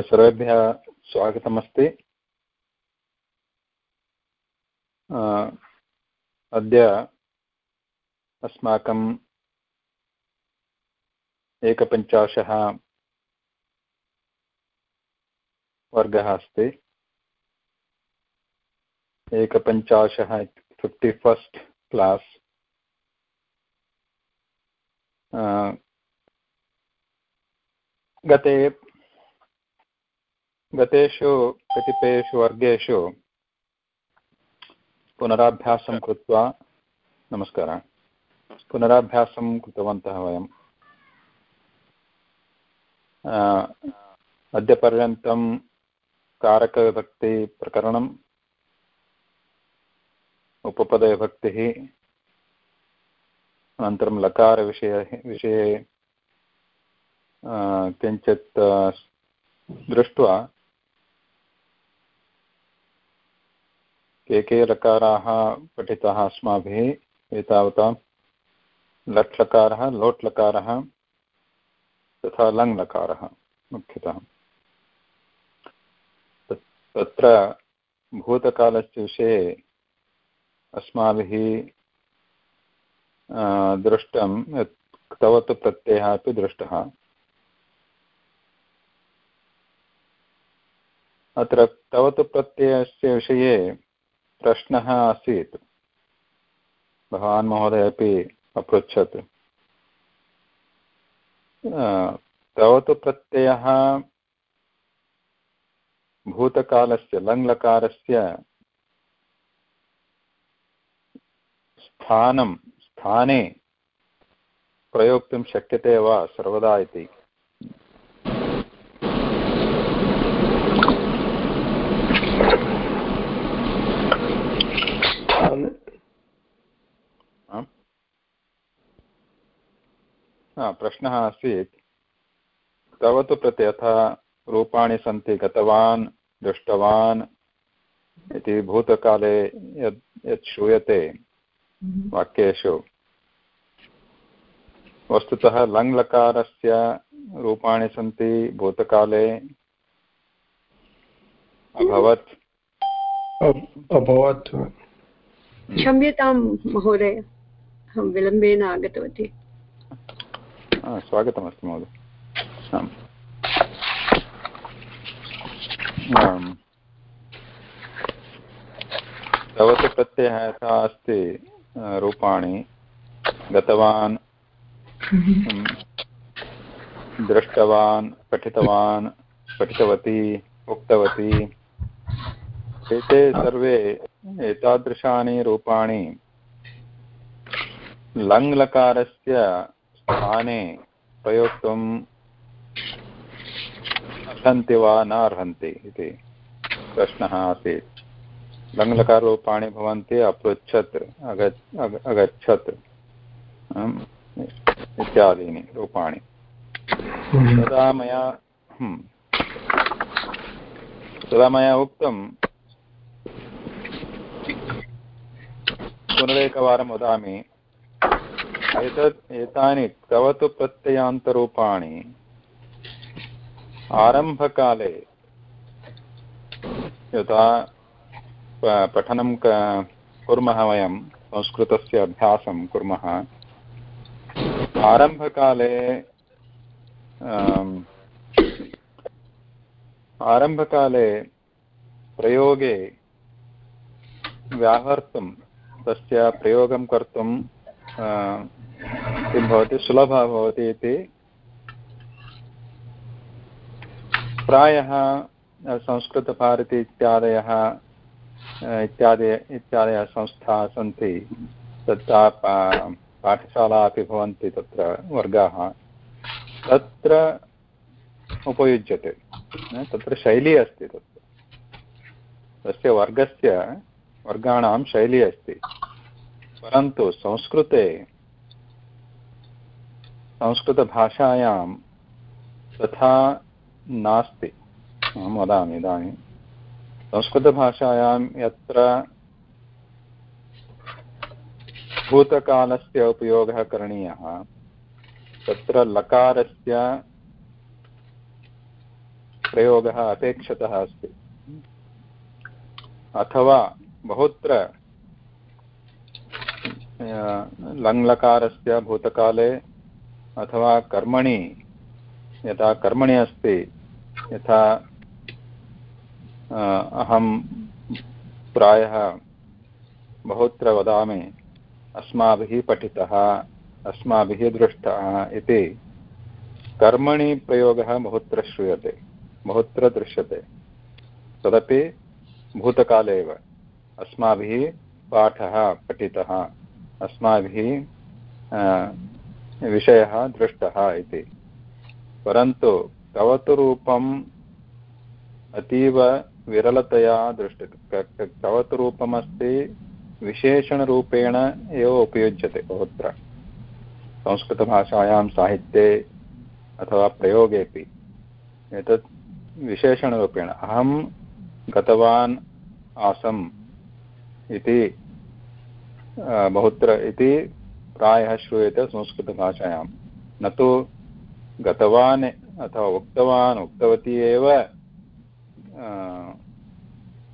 सर्वेभ्यः स्वागतमस्ति। अद्य अस्माकम् एकपञ्चाशः वर्गः अस्ति। एकपञ्चाशः फिफ्टि फस्ट् क्लास्। गते गतेषु कतिपयेषु वर्गेषु पुनराभ्यासं कृत्वा नमस्कारः पुनराभ्यासं कृतवन्तः वयम् अद्यपर्यन्तं कारकविभक्तिप्रकरणम् उपपदविभक्तिः अनन्तरं लकारविषये विषये किञ्चित् दृष्ट्वा के के लकाराः पठिताः अस्माभिः एतावता लट् लकारः लोट् लकारः तथा लङ् लकारः मुख्यतः तत्र भूतकालस्य विषये अस्माभिः दृष्टं यत् तवत् प्रत्ययः अपि दृष्टः। अत्र तवत् प्रत्ययस्य विषये प्रश्नः आसीत्। भवान् महोदय अपि अपृच्छत्। तवत् प्रत्ययः भूतकालस्य, लङ्लकारस्य स्थानं, स्थाने प्रयोक्तुं शक्यते वा सर्वदा इति? प्रश्नः आसीत्। तव तु प्रति यथा रूपाणि सन्ति गतवान् दृष्टवान् इति भूतकाले यत् यत् श्रूयते हम्म। वाक्येषु। वस्तुतः लङ्लकारस्य रूपाणि सन्ति भूतकाले। अभवत्। अभवत्। क्षम्यतां महोदय। अहं विलम्बेन आगतवती। स्वागतमस्ति महोदय भवतु प्रत्ययः यथा अस्ति रूपाणि गतवान् दृष्टवान् पठितवान् पठितवती उक्तवती एते सर्वे एतादृशानि रूपाणि लङ्लकारस्य स्थाने प्रयोक्तुम् अर्हन्ति वा न अर्हन्ति इति प्रश्नः आसीत्। लङ्लकारूपाणि भवन्ति, अपृच्छत् अगच्छत् इत्यादीनि रूपाणि। तदा मया तदा मया उक्तं, पुनरेकवारं वदामि एतत् एतानि कवतु प्रत्ययान्तरूपाणि आरम्भकाले यथा पठनं कुर्मः वयं, संस्कृतस्य अभ्यासं कुर्मः। आरम्भकाले आरम्भकाले प्रयोगे व्याहर्तुं, तस्य प्रयोगं कर्तुं किं भवति? सुलभः भवति इति। प्रायः संस्कृतभारती इत्यादयः इत्यादि इत्यादयः संस्थाः सन्ति। तत्र पाठशाला अपि भवन्ति तत्र, वर्गाः। तत्र उपयुज्यते। तत्र शैली अस्ति तत्र। तस्य वर्गस्य, वर्गाणां शैली अस्ति। परन्तु संस्कृते संस्कृतभाषायां तथा नास्ति। अहं वदामि इदानीं। संस्कृतभाषायां यत्र भूतकालस्य उपयोगः करणीयः, तत्र लकारस्य प्रयोगः अपेक्षितः अस्ति। अथवा बहुत्र लङ्लकारस्य भूतकाले अथवा कर्मणि, यथा कर्मणि अस्ति, यथा अहं प्रायः बहुत्र वदामि, अस्माभिः पठितः, अस्माभिः दृष्टः इति। कर्मणि प्रयोगः बहुत्र श्रूयते, बहुत्र दृश्यते। तदपि भूतकाले एव, अस्माभिः पाठः पठितः, अस्माभिः विषयः दृष्टः इति। परन्तु तवतु रूपम् अतीव विरलतया दृष्ट तवतु रूपमस्ति विशेषणरूपेण एव उपयुज्यते बहुत्र। संस्कृतभाषायां साहित्ये अथवा प्रयोगेपि एतत् विशेषणरूपेण। अहं गतवान् आसम् इति बहुत्र इति प्रायः श्रूयते संस्कृतभाषायां। न तु गतवान् अथवा उक्तवान्, उक्तवती एव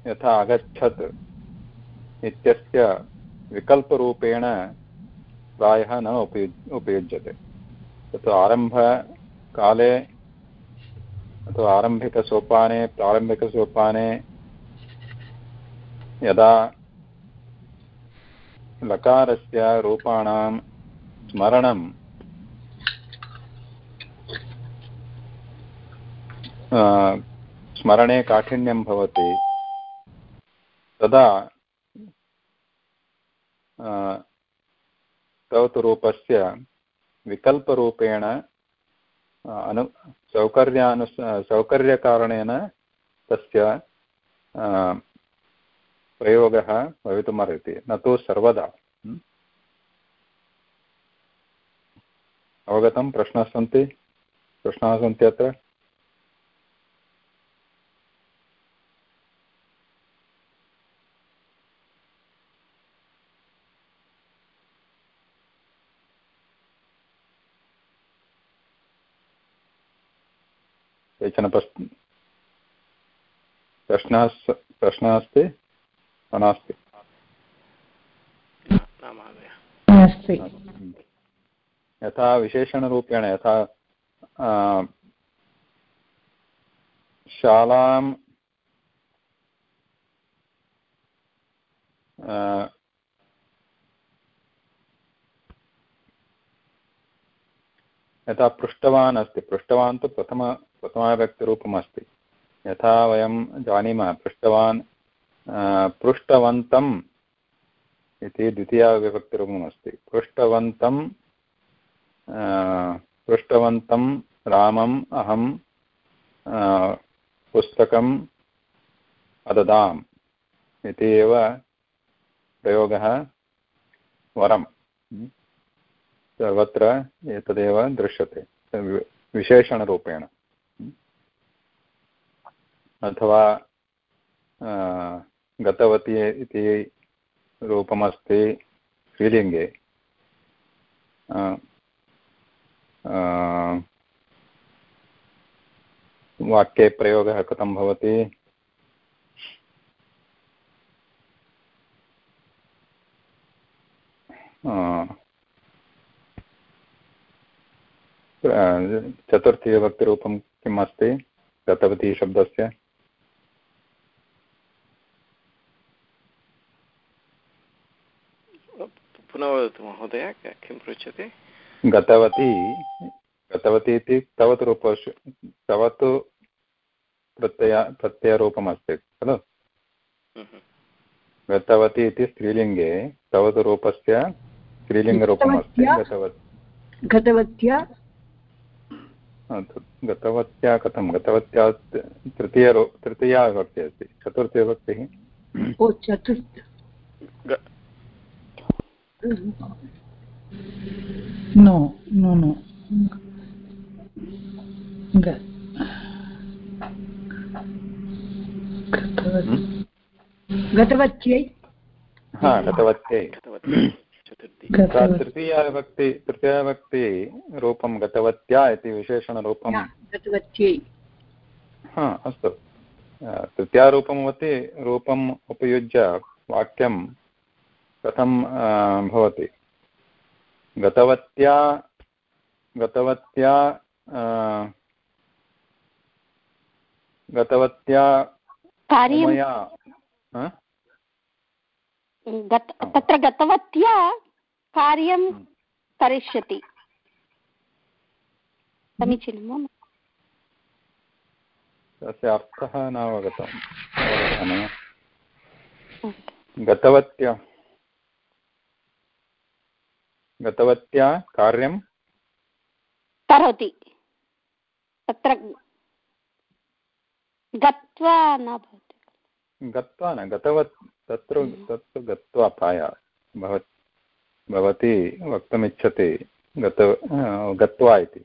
यथा अगच्छत् इत्यस्य विकल्परूपेण प्रायः न उपयुज् उपयुज्यते। तत् आरम्भकाले अथवा आरम्भिकसोपाने, प्रारम्भिकसोपाने यदा लकारस्य रूपाणां स्मरणं स्मरणे काठिन्यं भवति। तदा स्तौतरूपस्य विकल्परूपेण अनु सौकर्यानु सौकर्यकारणेन तस्य प्रयोगः भवितुमर्हति, न तु सर्वदा। अवगतं? प्रश्नाः सन्ति? प्रश्नाः सन्ति अत्र? केचन प्रश्नः प्रश्नः अस्ति? नास्ति यथा विशेषणरूपेण यथा शालां यथा पृष्टवान् अस्ति। पृष्टवान् तु प्रथम प्रथमाव्यक्तिरूपम् अस्ति यथा वयं जानीमः पृष्टवान् पृष्टवन्तम् इति द्वितीयाविभक्तिरूपम् अस्ति। पृष्टवन्तं पृष्टवन्तं रामम् अहं पुस्तकम् अददाम् इति एव प्रयोगः वरं सर्वत्र एतदेव दृश्यते, विशेषणरूपेण। अथवा गतवती इति रूपमस्ति स्त्रीलिङ्गे वाक्ये प्रयोगः कथं भवति। चतुर्थी विभक्तिरूपं किम् अस्ति गतवती शब्दस्य। पुनः वदतु महोदय किं पृच्छते? गतवती गतवती इति तवत् रूप तवत् प्रत्यय प्रत्ययरूपमस्ति खलु? गतवती इति स्त्रीलिङ्गे तवत् रूपस्य स्त्रीलिङ्गरूपमस्ति गतवत्। गतवत्या? गतवत्या कथं? गतवत्या तृतीय तृतीया विभक्तिः अस्ति चतुर्थ No, no, no. गतवत्यै हा गतवत्यै तृतीयाविभक्ति तृतीयाविभक्ति रूपं गतवत्या इति विशेषणरूपं। गतवत्यै। हा अस्तु। तृतीयारूपमपि रूपम् उपयुज्य वाक्यं कथं भवति। गतवत्या गतवत्या गतवत्या मया गत तत्र गतवत्या कार्यं हम्म। करिष्यति। समीचीनं वा? तस्य अर्थः न अवगतम् अवगतः न गतवत्या। गतवत्या कार्यं? करोति। तत्र गत्वा न भवति। गत्वा न गतवत् तत्र तत्र गत्वा प्रायः भवत् भवती वक्तुमिच्छति गत गत्वा इति।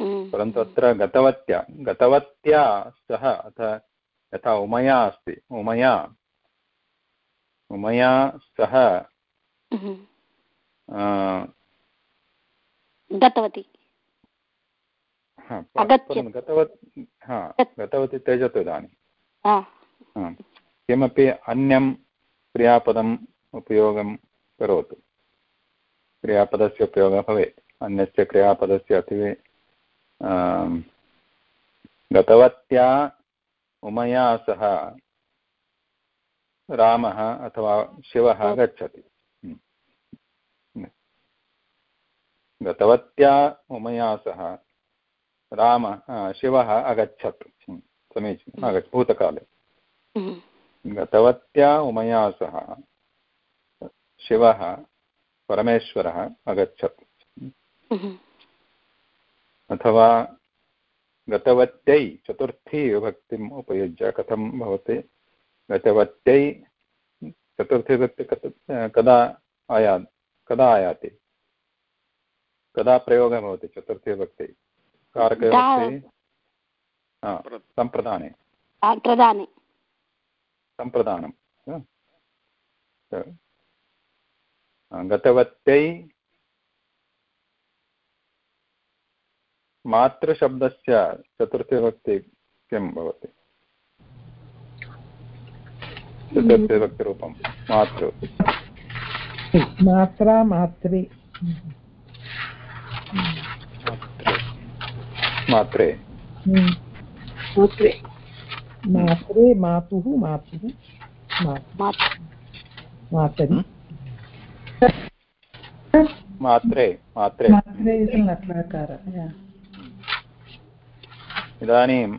हम्म। परन्तु अत्र गतवत्या गतवत्या सह अथ यथा उमया अस्ति उमया उमया सह हम्म। गतवती। हा। गतवत् हा गतवती त्यजतु इदानीं। किमपि अन्यं क्रियापदम् उपयोगं करोतु। क्रियापदस्य उपयोगः भवेत्। अन्यस्य क्रियापदस्य अति गतवत्या उमया सह रामः अथवा शिवः गच्छति गतवत्या उमया सह राम शिवः अगच्छत्। हम्म, समीचीनम् आगच्छ भूतकाले। हम्म। गतवत्या उमया सह शिवः परमेश्वरः अगच्छत्। हम्म। अथवा गतवत्यै चतुर्थी विभक्तिम् उपयुज्य कथं भवति? गतवत्यै चतुर्थी विभक्ति कदा आया कदा आयाति? कदा प्रयोगः भवति चतुर्थी विभक्ति कारकविभक्ति हा, सम्प्रदाने। प्रदाने। सम्प्रदानं गतवत्यै मातृशब्दस्य चतुर्थीविभक्ति किं भवति? चतुर्थीविभक्तिरूपं मातृ। मात्रा मात्रे। मात्रे। हम्म। मात्रे। मात्रे मातुः मातुः मातरि मात्रे। मात्रे मात्रे इदानीं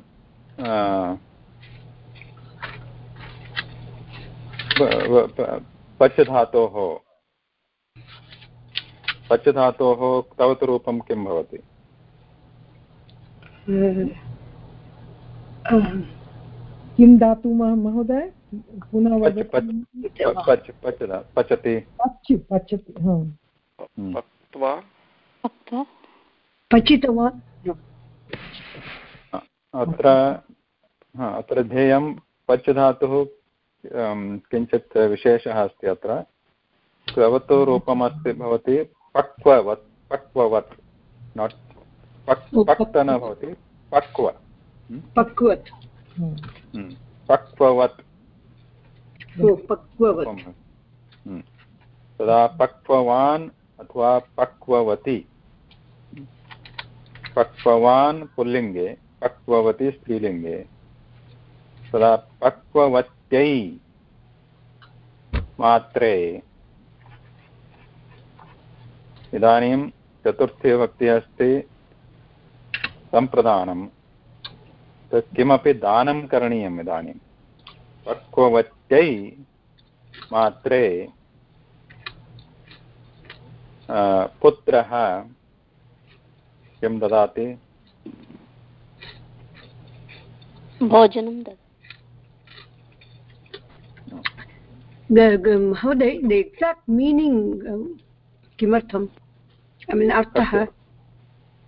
आ, प- व- प- पच् धातोः पच् धातोः क्तवत् रूपं किं भवति? किं धातु मह- महोदय? पुनः पच् वदतु पच् पच् पच् धा- पचति। पचति हम्म। पचितवान् अत्र अत्र ध्येयं पच् धातुः अं, किञ्चित् विशेषः अस्ति अत्र। क्ववतु रूपमस्ति भवति पक्ववत् पक्ववत् नाट् पक् न भवति। पक्व पक्वत्। हम्म, पक्ववत्। पक्ववत्। हम्म, तदा पक्ववान् अथवा पक्ववती। पक्ववान् पुल्लिङ्गे पक्ववती स्त्रीलिङ्गे। तदा पक्ववत्यै मात्रे इदानीं चतुर्थी विभक्तिः अस्ति। सम्प्रदानं। तत् किमपि दानं करणीयम् इदानीं। पक्ववत्यै मात्रे पुत्रः किं ददाति? भोजनं महोदय द एक्साक्ट् मीनिङ्ग् किमर्थम्? ऐ मीन् अर्थः?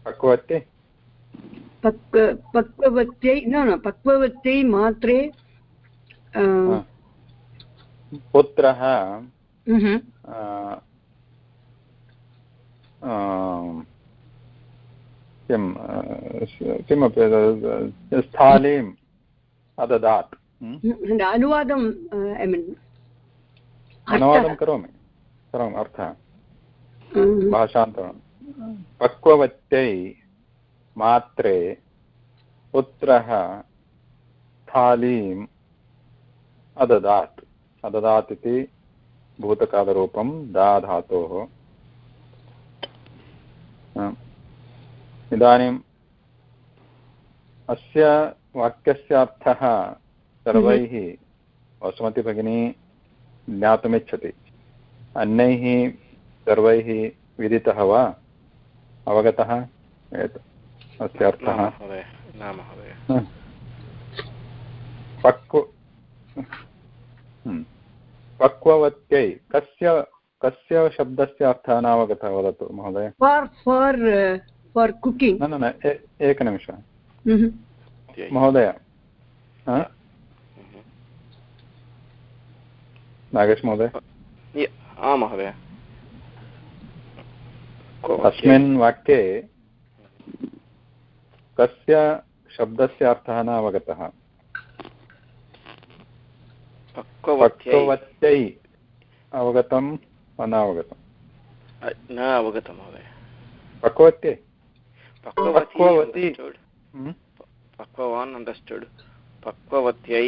पक्वत्यै पक्व पक्ववत्यै न न पक्ववत्यै मात्रे. पुत्रः किं किमपि स्थालीं अददात्। Hmm? अनुवादं ऐ मीन् अनुवादं करोमि। करोमि अर्थः। भाषान्तरं। पक्ववत्यै मात्रे पुत्रः स्थालीम् अददात्। अददात् इति भूतकालरूपं दा धातोः। इदानीम् अस्य वाक्यस्य अर्थः सर्वैः वसुमती भगिनी ज्ञातुमिच्छति। अन्यैः सर्वैः विदितः वा? अवगतः? अस्य अर्थः पक्व पक्ववत्यै कस्य कस्य शब्दस्य अर्थः नावगतः वदतु महोदय? फार् फार् फार् कुकिङ्ग् न न एकनिमिषः। महोदय नागेश महोदय? आं महोदय। अस्मिन् वाक्ये कस्य शब्दस्य अर्थः न अवगतः पक्ववत्यै अवगतं वा न अवगतं न अवगतं महोदय। पक्वत्यै पक्ववती पक्ववान् अण्डर्स्टुड् पक्ववत्यै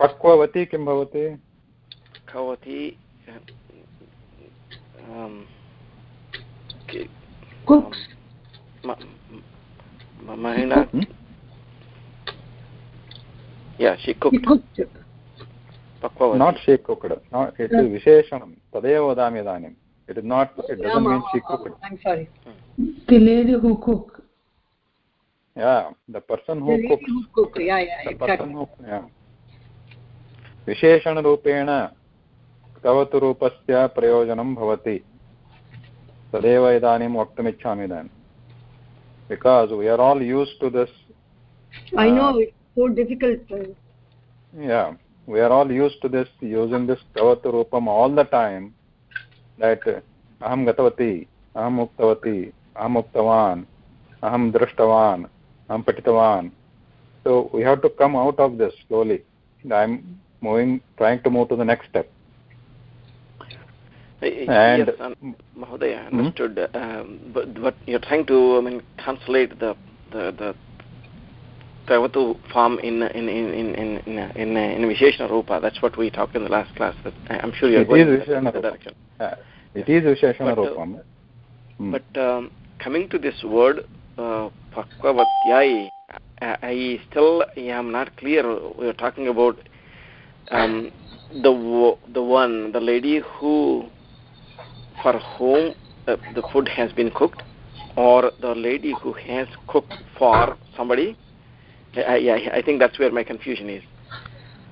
पक्ववती किं भवति? पक्ववती महिला yeah she cooked, she cooked. Pakvavati. not she cooked no it is visheshanam tadeva vadami idanim it is not it doesn't mean she cooked i'm sorry the lady who cook yeah the person who the cooks who cook yeah yeah the exactly person who, yeah विशेषणरूपेण तवतु रूपस्य प्रयोजनं भवति तदेव इदानीं वक्तुमिच्छामि इदानीं because we are all used to this uh, i know uh, it's so difficult yeah we are all used to this using this tavat all the time that uh, aham gatavati aham uktavati aham uktavan aham drashtavan aham patitavan. So we have to come out of this slowly. I'm moving trying to move to the next step and yes, um, Mahodaya, understood. Hmm? Um, but, but you're trying to, I mean, translate the the the Tavatu form in in in in in in, in Visheshana Rupa. That's what we talked in the last class. That I'm sure you're it going in that direction. Uh, it is Visheshana but. Uh, hmm. But um, coming to this word, uh, Pakvavatyai, I, I still am not clear. We're talking about um, the the one, the lady who, for whom uh, the food has been cooked, or the lady who has cooked for somebody I, I think that's where my confusion is.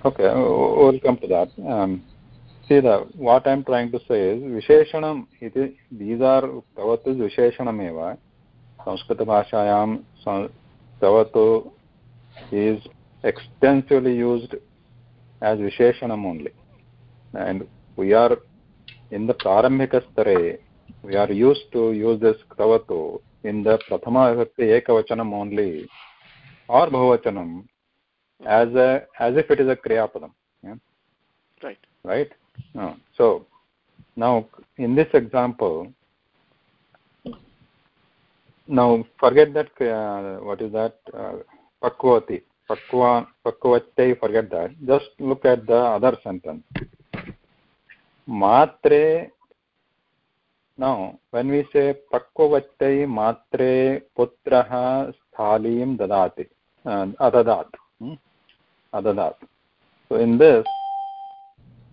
Okay, we'll come to that. Um, see, the what I'm trying to say is Visheshanam, these are Tavat is Visheshanam eva. Is extensively used as Visheshanam only. And we are in the Prarambhika stare, we are used to use this Tavatu in the Prathama Vibhakti Ekavachanam only or bahuvachanam as a as if it is a kriya padam yeah? right right no. so now in this example now forget that uh, what is that uh, pakvati pakva pakvate forget that just look at the other sentence matre now when we say pakvate matre putrah स्थालीं ददाति अददात् अददात्. So in this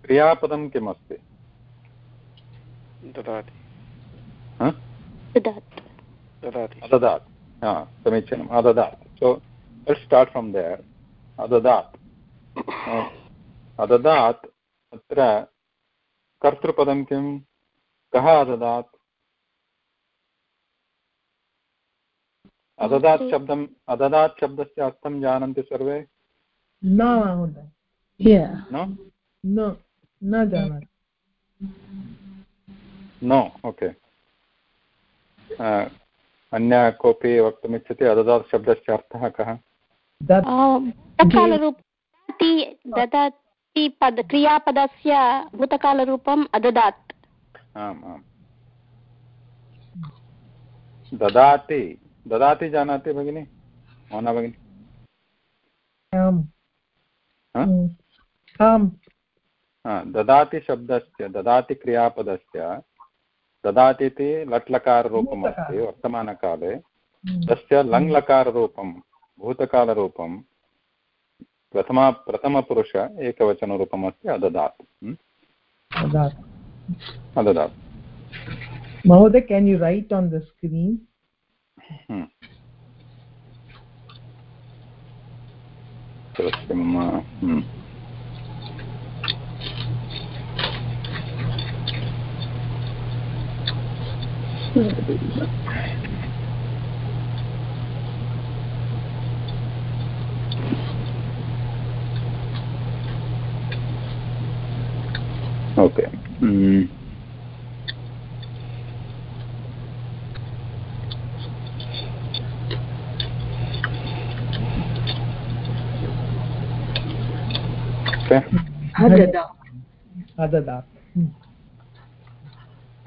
क्रियापदं किम् अस्ति अददात् समीचीनम् अददात्. So let start from there अददात्. अददात् अत्र कर्तृपदं किं? कः अददात्? अददात् शब्दम् अददात् शब्दस्य अर्थं जानन्ति सर्वे? न न जानाति. नो ओके अन्य कोऽपि वक्तुमिच्छति अददात् शब्दस्य अर्थः कः? ददाति ददाति पद क्रियापदस्य भूतकालरूपम् अददात्। आम् आम्। ददाति। ददाति जानाति भगिनि? मोना भगिनि। आम्। आम्। ददाति शब्दस्य ददाति क्रियापदस्य ददाति इति लट्लकाररूपम् अस्ति वर्तमानकाले। हम्म। तस्य लङ्लकाररूपं भूतकालरूपं प्रथमा प्रथमपुरुष एकवचनरूपम् अस्ति अददात्? अददात् महोदय can you write on the screen. सत्यं hm. ओके।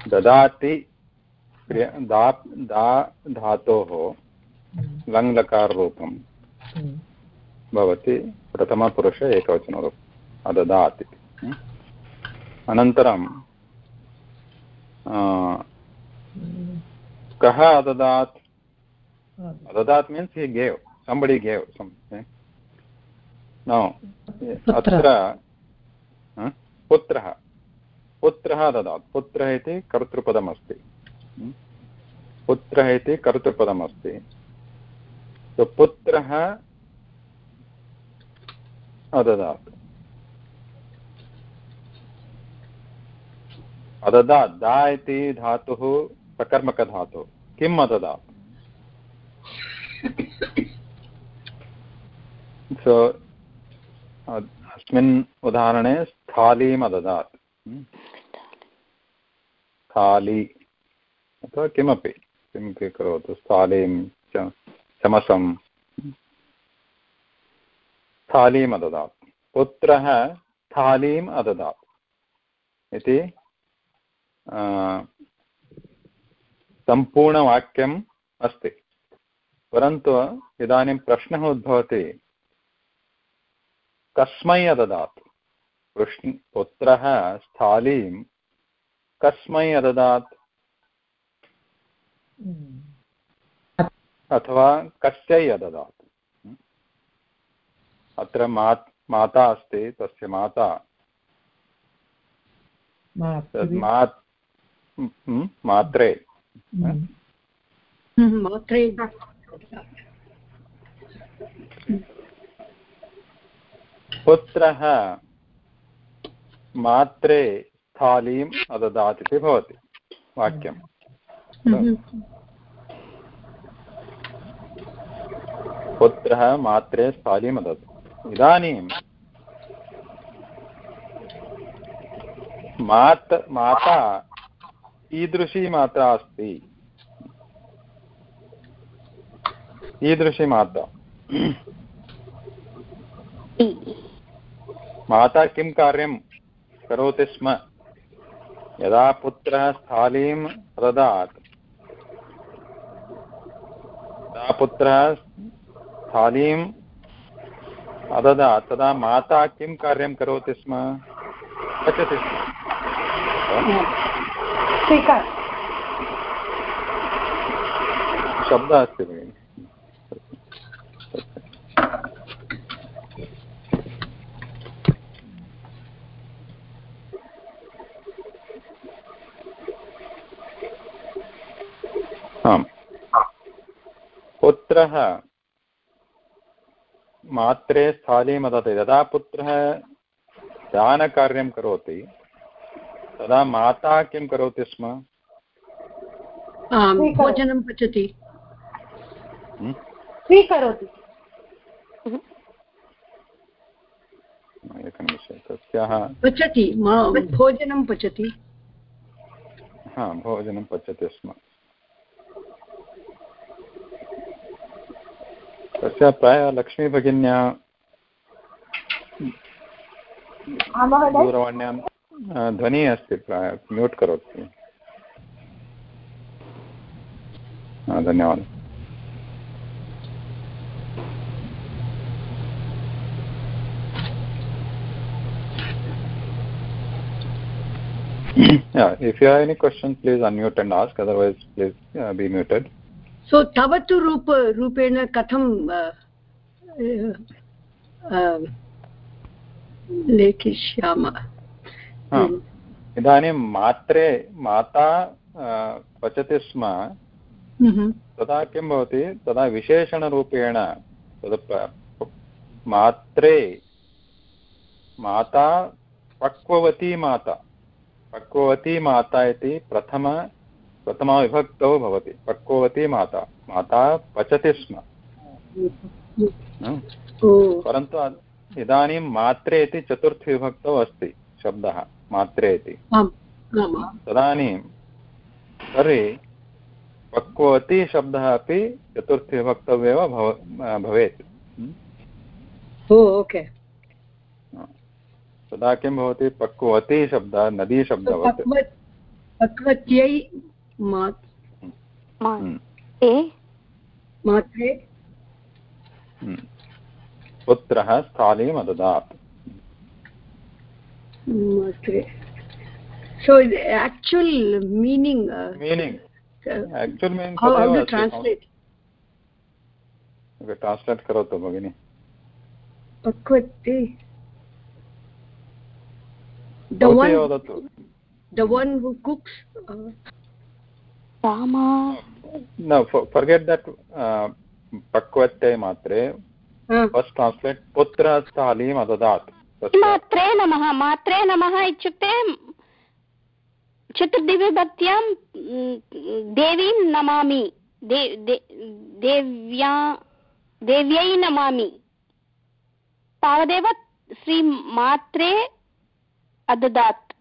ददाति दा दा धातोः। लङ्लकाररूपं। भवति प्रथमपुरुष एकवचनरूपम् अददात्? अनन्तरं कः अददात्? अददात् मीन्स् हि गेव् gave something. Now अत्र पुत्रः. पुत्रः ददात् पुत्रः इति कर्तृपदमस्ति? पुत्रः इति कर्तृपदमस्ति. पुत्रः अददात्. अददात् दा इति धातुः। सकर्मकधातुः किम् अददात् सो अस्मिन् उदाहरणे स्थालीम् अददात्। Hmm? स्थाली। अथवा किमपि किमपि करोतु स्थालीं चमसं स्थालीम् अददात्। पुत्रः स्थालीम् अददात्। इति सम्पूर्णवाक्यम् अस्ति परन्तु इदानीं प्रश्नः उद्भवति कस्मै अददात् कृष्ण पुत्रः स्थालीं कस्मै अददात्। अथवा कस्यै अददात् अत्र मा माता अस्ति तस्य माता मातृ मात्रे। मात्रे पुत्रः मात्रे स्थालीम् अददात् इति भवति वाक्यं पुत्रः मात्रे स्थालीम् अदत् इदानीं मात् माता कीदृशी माता अस्ति। कीदृशी माता माता किं कार्यं करोति स्म? यदा पुत्रः स्थालीम् अददात् यदा पुत्रः स्थालीम् अददात्, तदा माता किं कार्यं करोति स्म? पचति स्म। स्वीकार। शब्दः अस्ति भगिनि आम् पुत्रः मात्रे स्थालीं वदति यदा पुत्रः दानकार्यं करोति तदा माता किं करोति स्म? भोजनं पचति? स्वीकरोति। एकनिमिषं तस्याः पचति भोजनं पचति। हा भोजनं पचति स्म। तस्य प्रायः लक्ष्मीभगिन्या दूरवाण्यां ध्वनिः अस्ति म्यूट् करोतु धन्यवादः yeah, if you have any questions, please unmute and ask. Otherwise, please uh, be muted. सो तव तु रूप रूपेण कथं लेखिष्यामः हा, इदानीं मात्रे माता पचति स्म। हम्म, तदा किं भवति? तदा विशेषणरूपेण तद् मात्रे माता पक्ववती माता। पक्ववती माता इति प्रथम प्रथमाविभक्तौ भवति। पक्ववती माता। माता पचति स्म। हम्म। परन्तु इदानीं मात्रे इति चतुर्थविभक्तौ अस्ति शब्दः। मात्रे इति। तदानीं तर्हि पक्ववती शब्दः अपि चतुर्थविभक्तौ एव भव भवेत्। ओके। तदा किं भवति? पक्ववती शब्दः नदीशब्दवत् पक्वत्यै ते मात्रे। हम्म। पुत्रः स्थालीम् अददात् मात्रे so actual meaning uh, meaning uh, actual meaning how, how तदेव to अस्ति translate? ट्रान्स्लेट् करोतु भगिनि the one the one who cooks uh, forget that पक्वते मात्रे uh, फस्ट् ट्रान्स्लेट् पुत्रः स्थालीम् अददात् तस्य मात्रे नमः मात्रे नमः इत्युक्ते चतुर्दिविभक्त्यां देवीं नमामि। दे, दे, देव्या देव्यै नमामि। तावदेव श्रीमात्रे अददात्।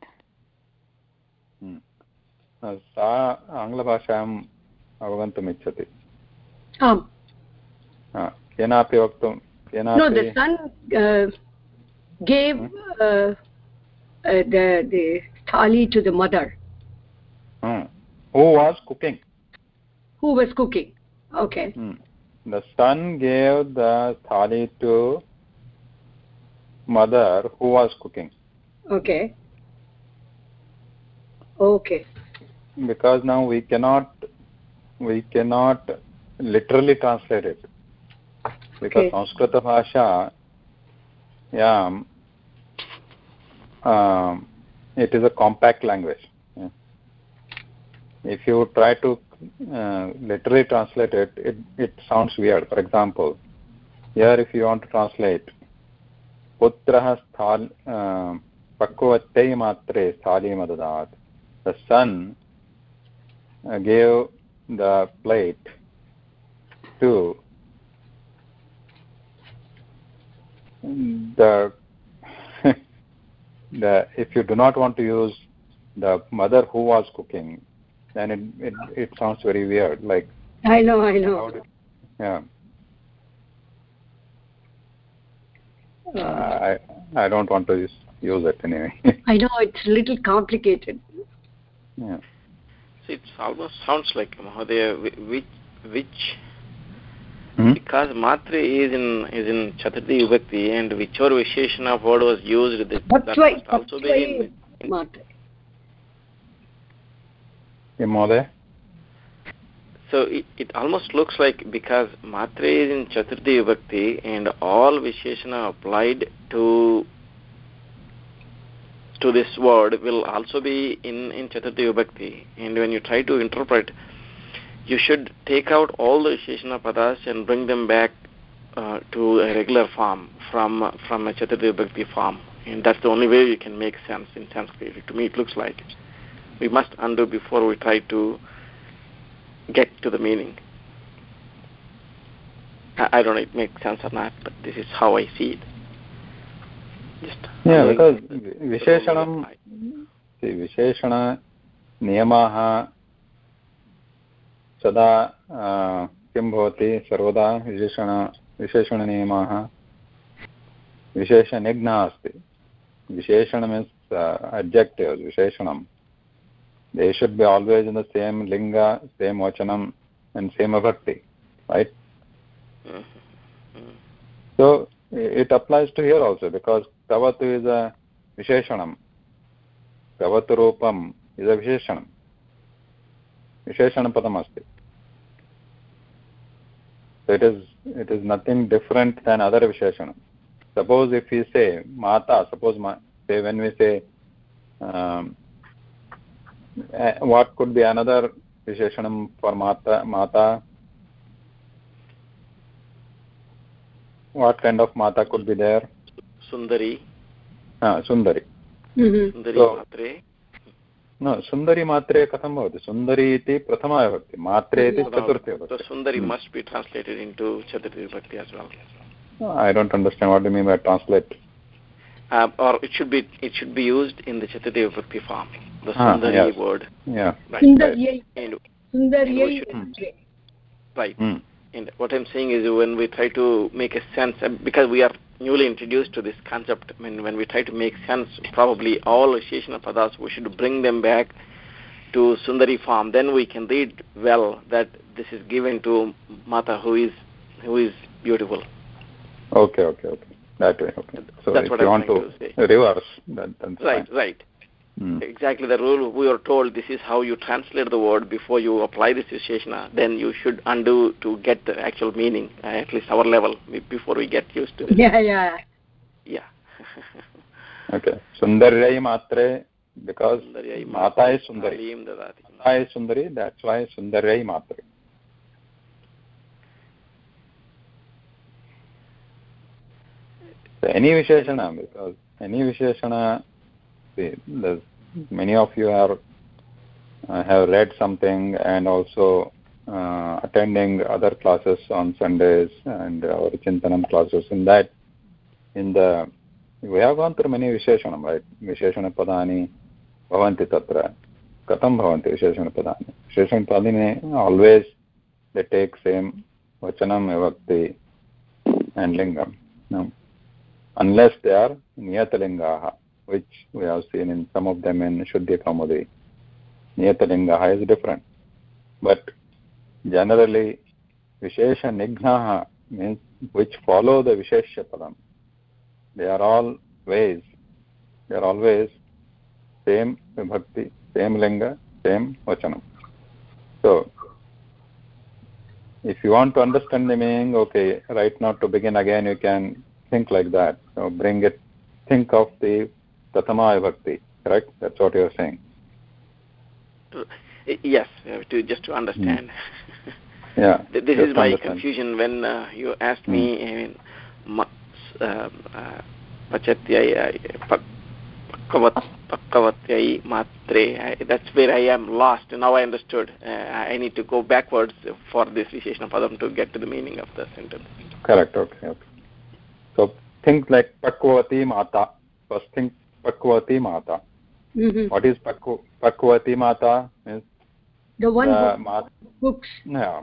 सा आङ्ग्लभाषायाम् अवगन्तुम् इच्छति आम् केनापि वक्तुं केनापि gave hmm. uh, uh, the the thali to the mother mm. who was cooking who was cooking okay mm. the son gave the thali to mother who was cooking okay okay because now we cannot we cannot literally translate it because okay. sanskrit bhasha yeah um, it is a compact language. If you try to uh, literally translate it, it it sounds weird. For example here if you want to translate putrah sthal uh, pakvattai matre sthalim adadat the son uh, gave the plate to the the if you do not want to use the mother who was cooking then it it, it sounds very weird like i know i know. how did, yeah. Uh, i i don't want to use, use it anyway. I know it's a little complicated. Yeah. See, it almost sounds like Mahodaya, whi- which, which Hmm? because matre is in is in chaturthi vibhakti and whichever visheshana word was used that, that Patvai, must also be patvai in, in matre. Kim so it, it almost looks like because matre is in chaturthi vibhakti and all visheshana applied to to this word will also be in in chaturthi vibhakti and when you try to interpret you should take out all the Sheshana Padas and bring them back uh, to a regular form from from a Chaturdev Bhakti form. And that's the only way you can make sense in Sanskrit. To me, it looks like we must undo before we try to get to the meaning. I, I don't know if it makes sense or not, but this is how I see it. Just yeah, because Visheshanam, Visheshana, Niyamaha, सदा अ, किं भवति सर्वदा विशेषण विशेषणनियमाः विशेषनिघ्नः अस्ति विशेषण means adjectives विशेषणं they should be always in the same linga same vachanam and same abhakti right so it applies to here also because tavatu is a visheshanam tavatu rupam is a visheshanam विशेषणपदम् अस्ति so it is it is nothing different than other visheshanam suppose if we say mata suppose ma, say when we say um, uh, what could be another visheshanam for mata mata? What kind of mata could be there? Sundari. Ah sundari. Mhm. sundari So- matre न सुन्दरी मात्रे कथं भवति सुन्दरी इति प्रथमा विभक्ति मात्रे इति चतुर्थी so विभक्ति sundari Hmm. must be translated into chaturthi vibhakti as well I don't understand what do you mean by translate. uh, or it should be it should be used in the chaturthi vibhakti form the Ah, sundari yes. word Yeah. right Sundaryai. and Sundaryai. And we right Hmm. and what i'm saying is when we try to make a sense uh, because we are newly introduced to this concept I mean, when we try to make sense probably all Sheshana padas we should bring them back to sundari form then we can read well that this is given to mata who is who is beautiful Okay, okay, okay. That way, okay. So That's if what you I'm want to, to say. reverse, that, that's right fine. right Hmm. exactly the rule we were told this is how you translate the word before you apply this Sheshana then you should undo to get the actual meaning uh, at least our level before we get used to it Yeah, yeah. yeah Okay. Sundaryai matre, because Sundaryai Mata is Sundari. Alim dadati. Mata is Sundari, that's why Sundaryai matre. So any Visheshana, because any Visheshana, see, there's, many of you are uh, have read something and also uh, attending other classes on Sundays and uh, our Chintanam classes. In that, in the we have gone through many Visheshanam. right? विशेषणपदानि भवन्ति तत्र Padani भवन्ति विशेषणपदानि विशेषणपदानि always the take same वचनं विभक्ति and लिङ्गम् unless they are नियतलिङ्गाः which we have seen in some of them in Shuddhi Kamudi. Niyatalingaha is different. But generally, Vishesha Nignaha means which follow the Vishesha Padam. They are all ways. They are always same Vibhakti, same Linga, same Vachanam. So, if you want to understand the meaning, okay, right now to begin again, you can think like that. So bring it, think of the Tatama Vibhakti, correct? That's what you're saying. Uh, yes uh, to just to understand Yeah. This is my understand. confusion when uh, you asked me I mean, ma- uh, uh, pachatyai uh, pak- pakkavatyai matre that's where I am lost now I understood uh, I need to go backwards for this Visheshana Padam to get to the meaning of the sentence Correct, okay, okay. So think like Pakvati Mata. First think Pakvati Mata. Mhm. What is Pakv- Pakvati Mata? Means The one the who ma- cooks, yeah,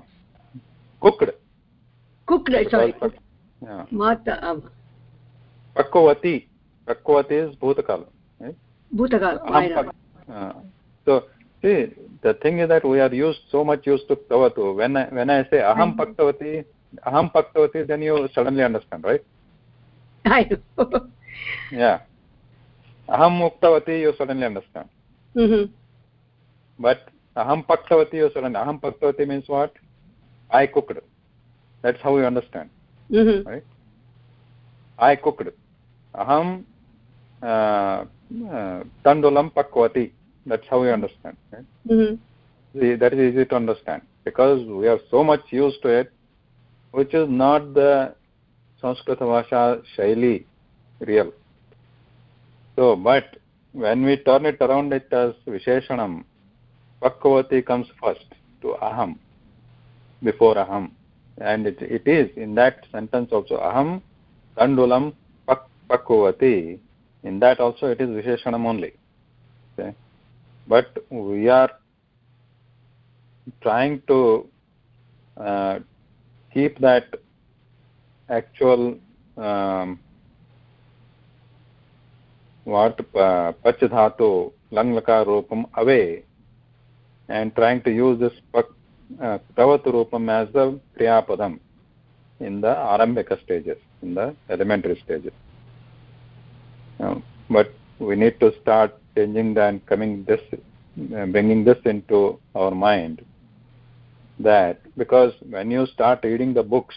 cooked. cooked, sorry, Pak- yeah. Mata, um, Pakvati. Pakvati is Bhutakala. Right? Bhutagal. Uh, so see, the thing is that we are used so much used to Tavatu. When I, when I say Aham Paktavati, Aham Paktavati, then you suddenly understand, right? I. Yeah. Aham Muktavati, you suddenly understand. Mhm. But Aham Paktavati, you suddenly, Aham Paktavati means what? I cooked. That's how you understand. Mhm. right? I cooked. Aham uh, uh, tandulam pakwati. That's how we understand. Right? Mhm. See, that is easy to understand because we are so much used to So, but when we turn it around it as Visheshanam, Pakwati comes first to Aham, before Aham. And it, it is in that sentence also, Aham Tandulam pak, Pakwati. In that also it is Visheshanam only. Okay? But we are trying to uh, keep that actual um, what pach dhatu lang away and trying to use this pak uh, rupam as the kriya padam in the arambhika stages in the elementary stages. Um, but we need to start changing and coming this uh, bringing this into our mind that because when you start reading the books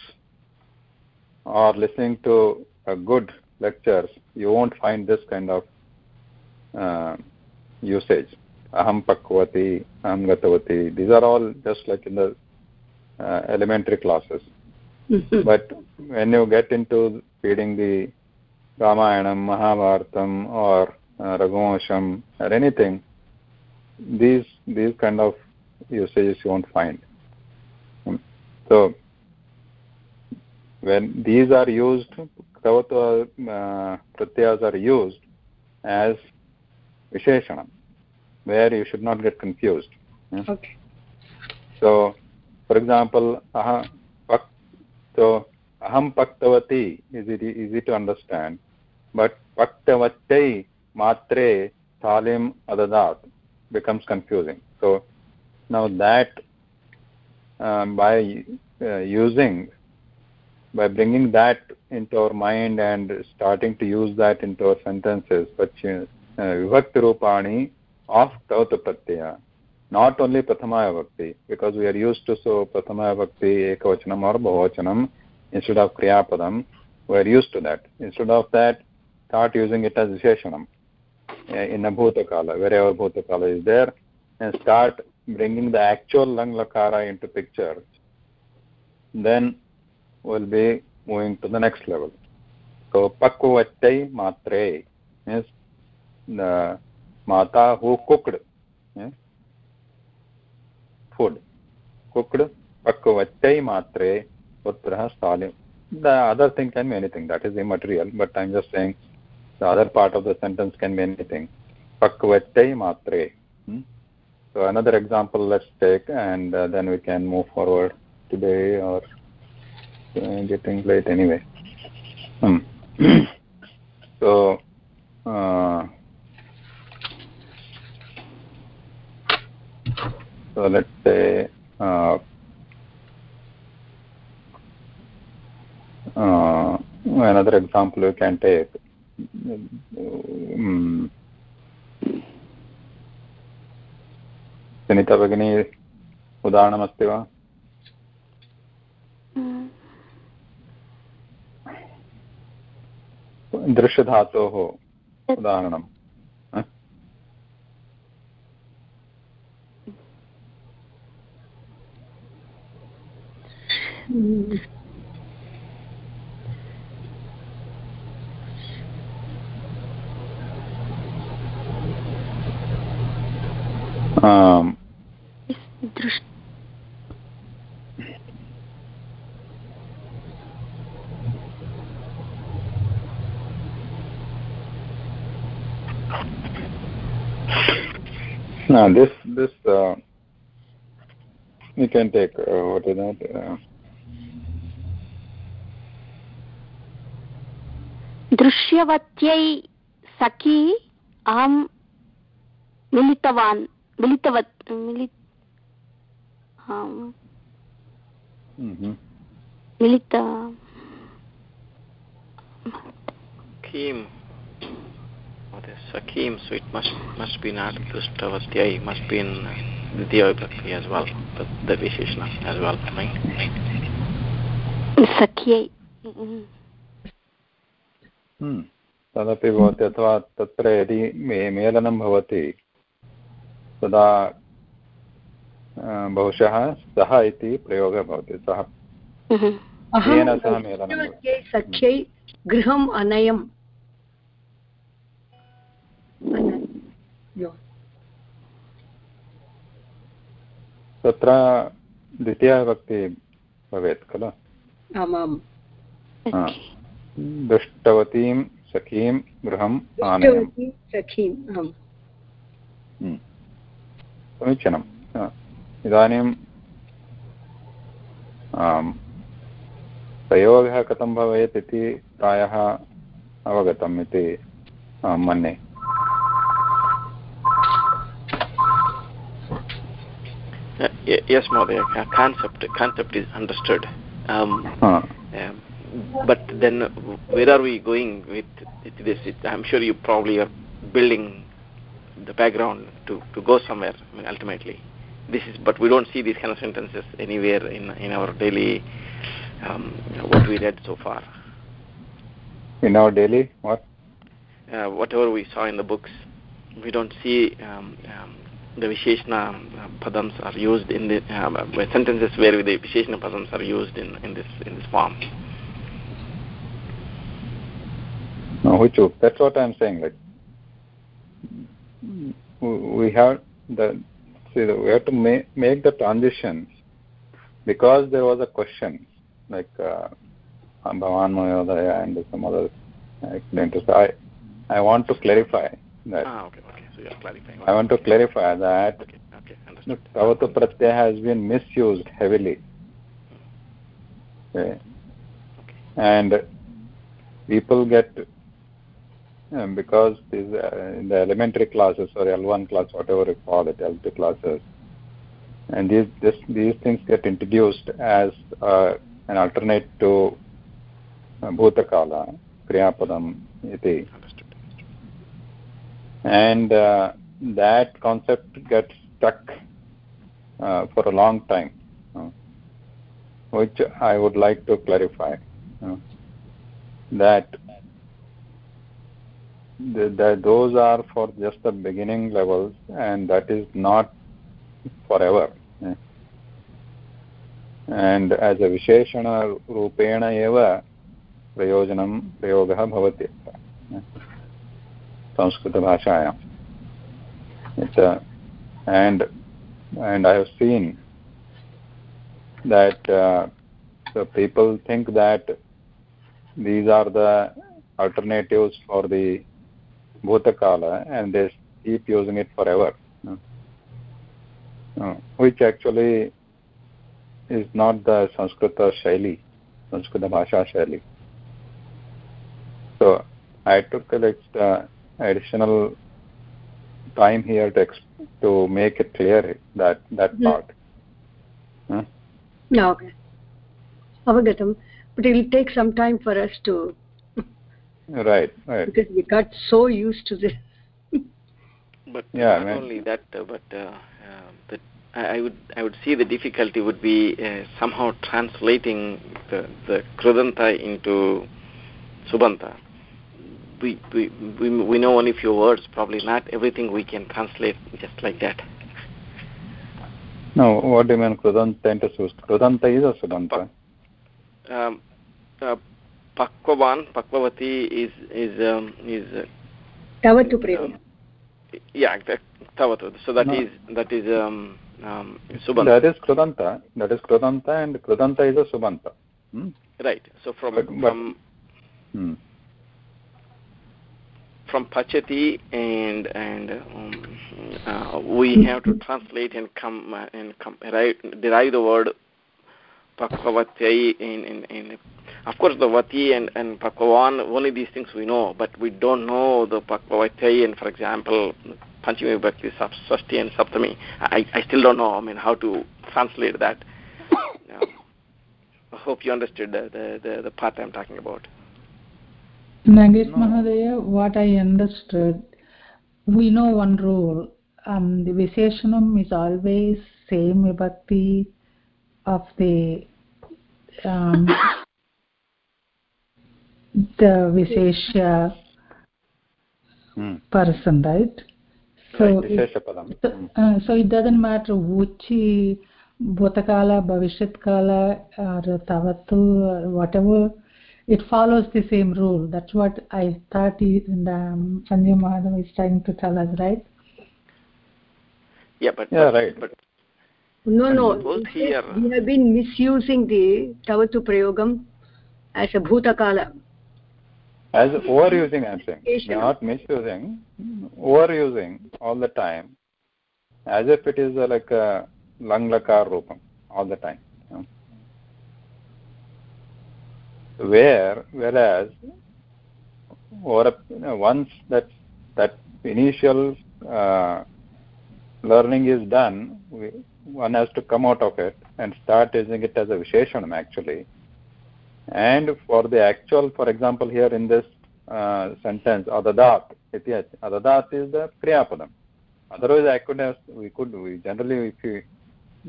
or listening to a good lectures you won't find this kind of uh, usage. Aham pakwati aham gatavati these are all just like in the uh, elementary classes. But when you get into reading the ramayanam mahabharatam or uh, raghuvansham or anything these these kind of usages you won't find. So when these are used kavata uh, pratyas are used as visheshanam where you should not get confused. Yeah? okay. So for example aha pak so aham paktavati is it easy to understand but paktavatai matre salim adadat becomes confusing. So now that um, by uh, using by bringing that into our mind and starting to use that into our sentences uh, vibhakti rupani of tavata pratyaya not only prathamaya bhakti because we are used to so prathamaya bhakti ekavachanam or bahuvachanam instead of kriyapadam we are used to that. Instead of that start using it as visheshanam in a bhutakala wherever bhutakala is there and start bringing the actual lang lakara into picture. Then we'll be moving to the next level so pakvachai matre means the mata who cooked yeah? food cooked pakvachai matre putrah salim the other thing can be anything that is immaterial but i'm just saying the other part of the sentence can be anything pakvachai matre hmm? so another example let's take and uh, then we can move forward today or uh, getting late anyway hmm. so uh, so let's say uh, uh, another example you can take um, Sunita भगिनी उदाहरणमस्ति वा दृश्यधातोः उदाहरणम् आम् दृष् No, this this uh, can take uh, what is that? Uh, दृश्यवत्यै सखी अहं मिलितवान् मिलितवत् मिलि mhm. मिलित is Sakim? So it must must be not Dushtavatyai, must be in Dvitiya Vibhakti as well, but the Visheshna as well, right? सख्यै Hmm. तदपि भवति अथवा तत्र यदि मे मेलनं भवति तदा बहुशः सः इति प्रयोगः भवति सः येन सह मेलनं सख्यै गृहम् अनयम् अन- यो। तत्र द्वितीयाविभक्ति भवेत् खलु? आमाम्। दृष्टवतीं सखीं गृहम् आनयम्। सखीम् हम्म. समीचीनं हा. इदानीं प्रयोगः कथं भवेत् इति प्रायः अवगतम् इति मन्ये। Yes, Mahodaya, concept, concept is understood. Um, um, but then where are we going with, with this? It, I'm sure you probably are building the background to, to go somewhere I mean, ultimately. This is, but we don't see these kind of sentences anywhere in in our daily um, what we read so far. in our daily what Uh, whatever we saw in the books, we don't see um, um, the Visheshna uh, padams are used in the uh, sentences where the Visheshna padams are used in, in this in this form. no which book? that's what i'm saying like we have the see we have to make make the transitions because there was a question like uh, Bhavan Mayodaya and some other explainers. I I want to clarify that. Ah, okay, okay. So clarifying. I want to clarify that Okay, okay, understood. Tavatu Pratyaya has been misused heavily. Okay. And people get, um, because these, uh, in the elementary classes or L1 class, whatever you call it, L2 classes, and these, this, these things get introduced as uh, an alternate to uh, Bhutakala, Kriyapadam, iti and uh, that concept gets stuck uh, for a long time uh, which i would like to clarify uh, that that those are for just the beginning levels and that is not forever uh. and as a visheshana rupena eva prayojanam prayogah bhavati uh sanskritbhashayam it's and and i have seen that uh, people think that these are the alternatives for the bhutakala and they keep using it forever. Uh, which actually is not the Sanskrita Shali, Sanskrita bhasha shaili. So i took a lecture additional time here to exp- to make it clear that that Mhm. part. Huh? Yeah, okay. Avagatam. But it will take some time for us to, Right, right. because we got so used to this. But Yeah, not man. only that, uh, but uh, uh, that I I would I would see the difficulty would be uh, somehow translating the the krudanta into subanta. We, we we we know only a few words. Probably not everything we can translate just like that. No, what do you mean Krudanta into Sus? Krudanta is a Sudanta. Um, uh, pakvavan pakvavati is is um, is uh, Tavatu prayogam. yeah that, tavatu. So that No. is that is um, um, subanta. That is Krudanta. That is Krudanta and Krudanta is a Subanta. Hmm? Right. So from But- but- from Hmm. From Pachati and and um, uh, we have to translate and come uh, and come derive, derive the word Pakvavatyai in, in, in of course the Vati and, and Pakvavan only these things we know but we don't know the Pakvavatyai and for example Panchami Bhakti Swasti and Saptami. I, I still don't know I mean how to translate that. Um, I hope you understood the, the, the, the part I'm talking about Nagesh No. Mahadaya, what I understood, we know one rule. Um, the Visheshanam is always same vibhakti of the um, the Vishesha Hmm. person, right? So, Right, it, so, Hmm. uh, so it doesn't matter which Bhutakala, Bhavishyat or Tavatu or whatever, it follows the same rule. That's what I thought he, um, Sanjay Madhav is trying to tell us, right? yeah but Yeah, but, right. but No, no. Suppose here- We have been misusing the Tavatu prayogam as a Bhutakala. As overusing, I'm saying. Visheshanam. Not misusing, overusing all the time, as if it is uh, like a lang lakar rupam all the time. you know. Where whereas or once that that initial uh, learning is done we, one has to come out of it and start using it as a visheshanam actually. And for the actual for example here in this uh, sentence adadat iti adadat is the kriya padam otherwise i could have we could we generally if you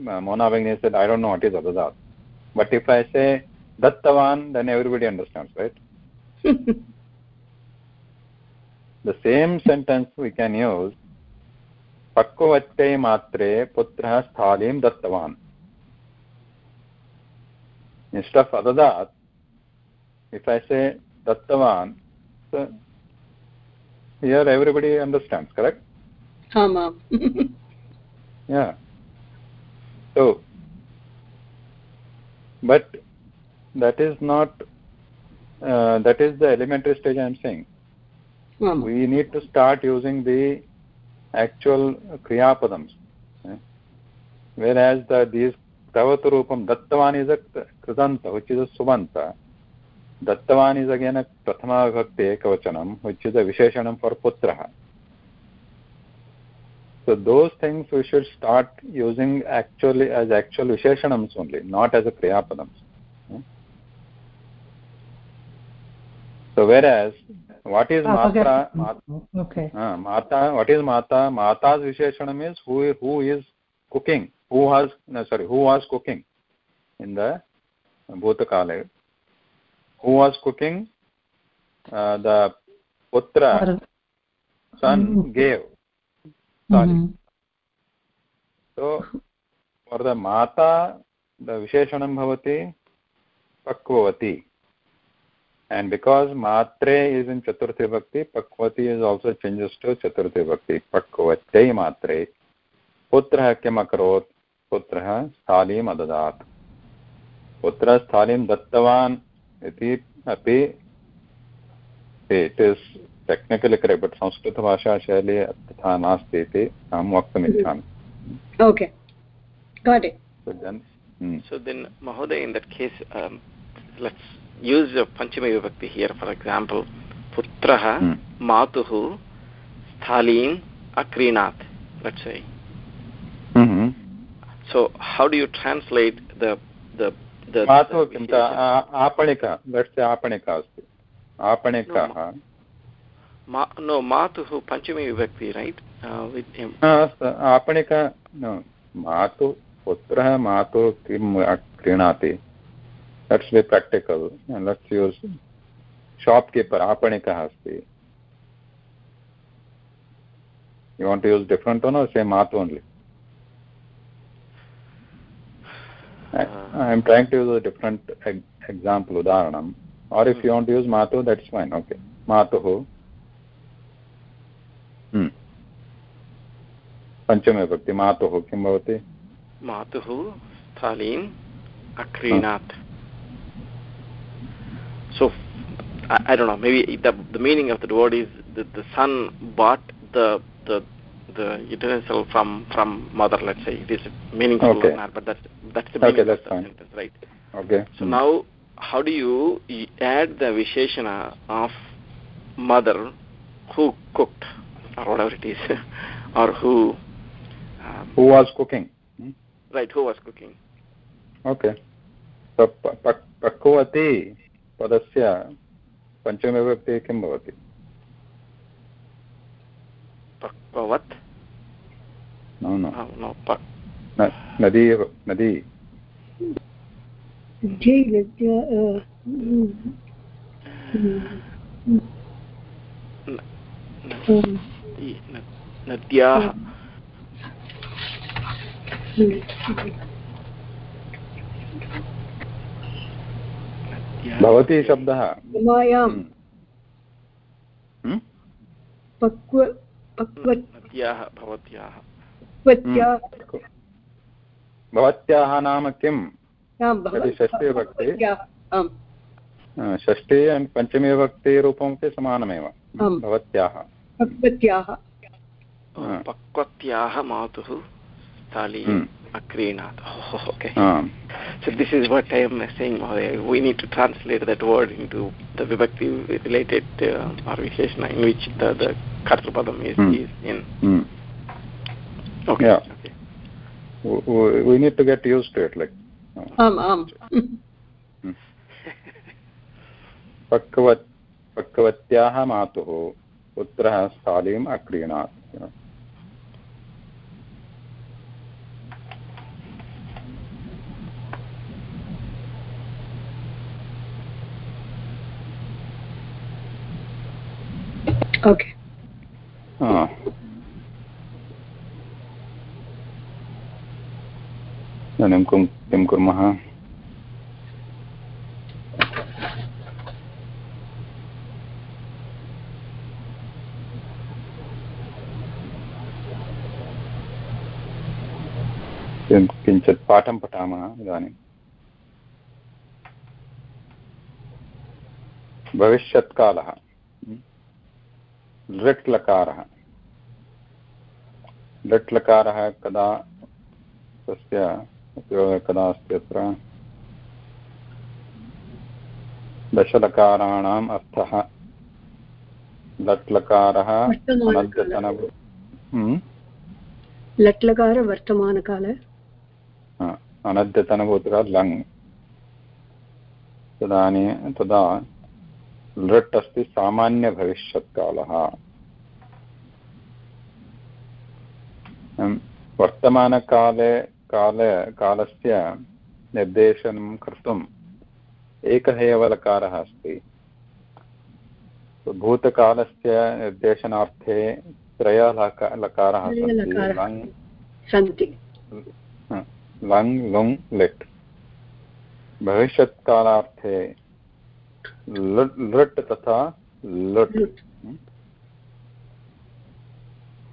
uh, mona Bhagini said i don't know what is adadat. But if i say dattavan then everybody understands right the same sentence we can use पक्ववत्यै मात्रे पुत्रः स्थालीं दत्तवान् instead of adadat if i say dattavan so here everybody understands correct Amam. yeah so but that is not uh, that is the elementary stage i am saying Amam. we need to start using the actual kriya padams eh? whereas the these tavatu rupam dattavan is a kritanta which is a suvanta dattavan is again a prathama vibhakti ekavachanam which is a visheshanam for putraha so those things we should start using actually as actual visheshanams only not as a kriya padams so whereas what is Ah, okay. matra mat- okay Ah, mata what is mata mata's visheshanam is who who is cooking who was no, sorry who was cooking in the bhutakale who was cooking uh, the putra son Mhm. gave sorry Mhm. so for the mata the visheshanam bhavati pakvavati and because matre is in chaturthi bhakti pakvati is also changes to chaturthi bhakti pakvatyai matre पुत्रः किम् अकरोत् पुत्रः स्थालीम् अददात् पुत्रः स्थालीं दत्तवान् इति अपि it is technically correct but संस्कृतभाषाशैली तथा नास्ति इति अहं वक्तुमिच्छामि Okay. Got it. So then, hmm. So then, Mahoday, in that case, um, let's use पञ्चमी विभक्ति हियर् फार् एक्साम्पल् पुत्रः मातुः स्थालीम् अक्रीणात् रक्षै so how do you translate no मातुः पञ्चमी विभक्ति रैट् आपणिका मातुः पुत्रः मातुः किम् क्रीणाति let's be practical let's use shopkeeper आपणिकः अस्ति you want use different one say मातु only I am trying to use a different example उदाहरणम् or if you want use मातु दट्स् फैन् ओके मातुः Hmm. पञ्चमविभक्ति मातुः किं भवति Matuhu sthalim akrinat. So I, I don't know. Maybe the the meaning of the word is the, the son bought the the the utensil from from mother. Let's say it is meaningful okay. or not, but that's that's the meaning okay, that's of the fine. sentence, right? Okay. So now, how do you add the visheshana of mother who cooked or whatever it is, or who um, who was cooking? Hmm? Right, who was cooking? Okay. So pakvati पदस्य पञ्चमविभक्तिः किं भवति? नदी एव नदी। Jay, Vidya, uh, mm, mm, um, i- na- nadyah, mm, nadyah. भवति शब्दः? Pakwa, Pakvat, नद्याः भवत्याः। भवत्याः नाम किं षष्ठी हा, षष्ठी पञ्चमी विभक्तिरूपमपि समानमेव। भवत्याः। पक्वत्याः। मातुः स्थाली Hmm. akrinat oh, okay um, so this is what i am saying Mahodaya. we need to translate that word into the vibhakti related uh, or visheshana in which the the kartrapadam is, Hmm. is in mm. okay Yeah. okay we, we- we need to get used to it like आम् आम् पक्वत् पक्वत्याः मातुः पुत्रः स्थालीम् अक्रीणात् okay. इदानीं किं कुर्मः किञ्चित् पाठं पठामः इदानीं भविष्यत्कालः लृट् लकारः लट् लकारः कदा तस्य उपयोगः कदा अस्ति अत्र? दशलकाराणाम् अर्थः। लट् लकारः अनद्यतन हम्म? लट्लकार वर्तमानकाल? अनद्यतनभूतः लङ्। तदानीं तदा लृट् अस्ति सामान्यभविष्यत्कालः वर्तमानकाले काले कालस्य निर्देशनं कर्तुम् एकः एव लकारः अस्ति। भूतकालस्य निर्देशनार्थे त्रयः लक लकाराः सन्ति। लङ् लुङ् लिट्। भविष्यत्कालार्थे लृट् तथा लुट्। लुट्।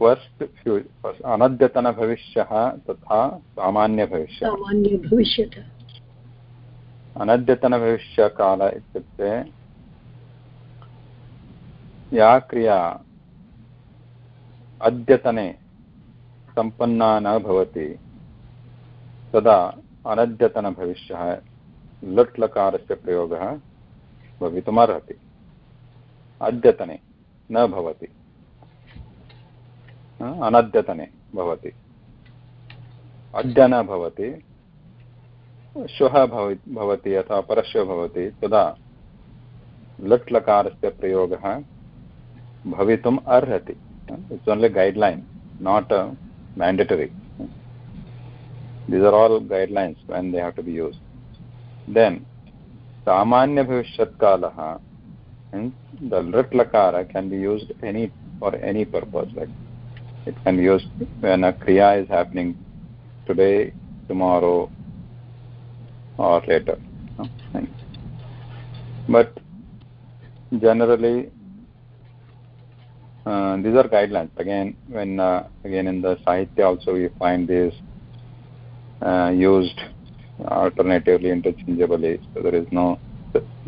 फस्ट् फ्यू अनद्यतनभविष्यः तथा सामान्यभविष्यः अनद्यतनभविष्यकाल इत्युक्ते या क्रिया अद्यतने सम्पन्ना न भवति तदा अनद्यतनभविष्यः लट् लकारस्य प्रयोगः भवितुमर्हति। अद्यतने न भवति। अनद्यतने भवति। अद्य न भवति श्वः भवि, भवति अथवा परश्वः भवति, तदा लट् लकारस्य प्रयोगः भवितुम् अर्हति it's only guideline not mandatory. These are all guidelines when they have to be used. Then samanya bhavishyat kalah and the lrit lakara can be used any for any purpose like it can be used when a kriya is happening today tomorrow or later. But generally uh, these are guidelines. Again when uh, again in the sahitya also we find this uh, used alternatively interchangeably, so there is no,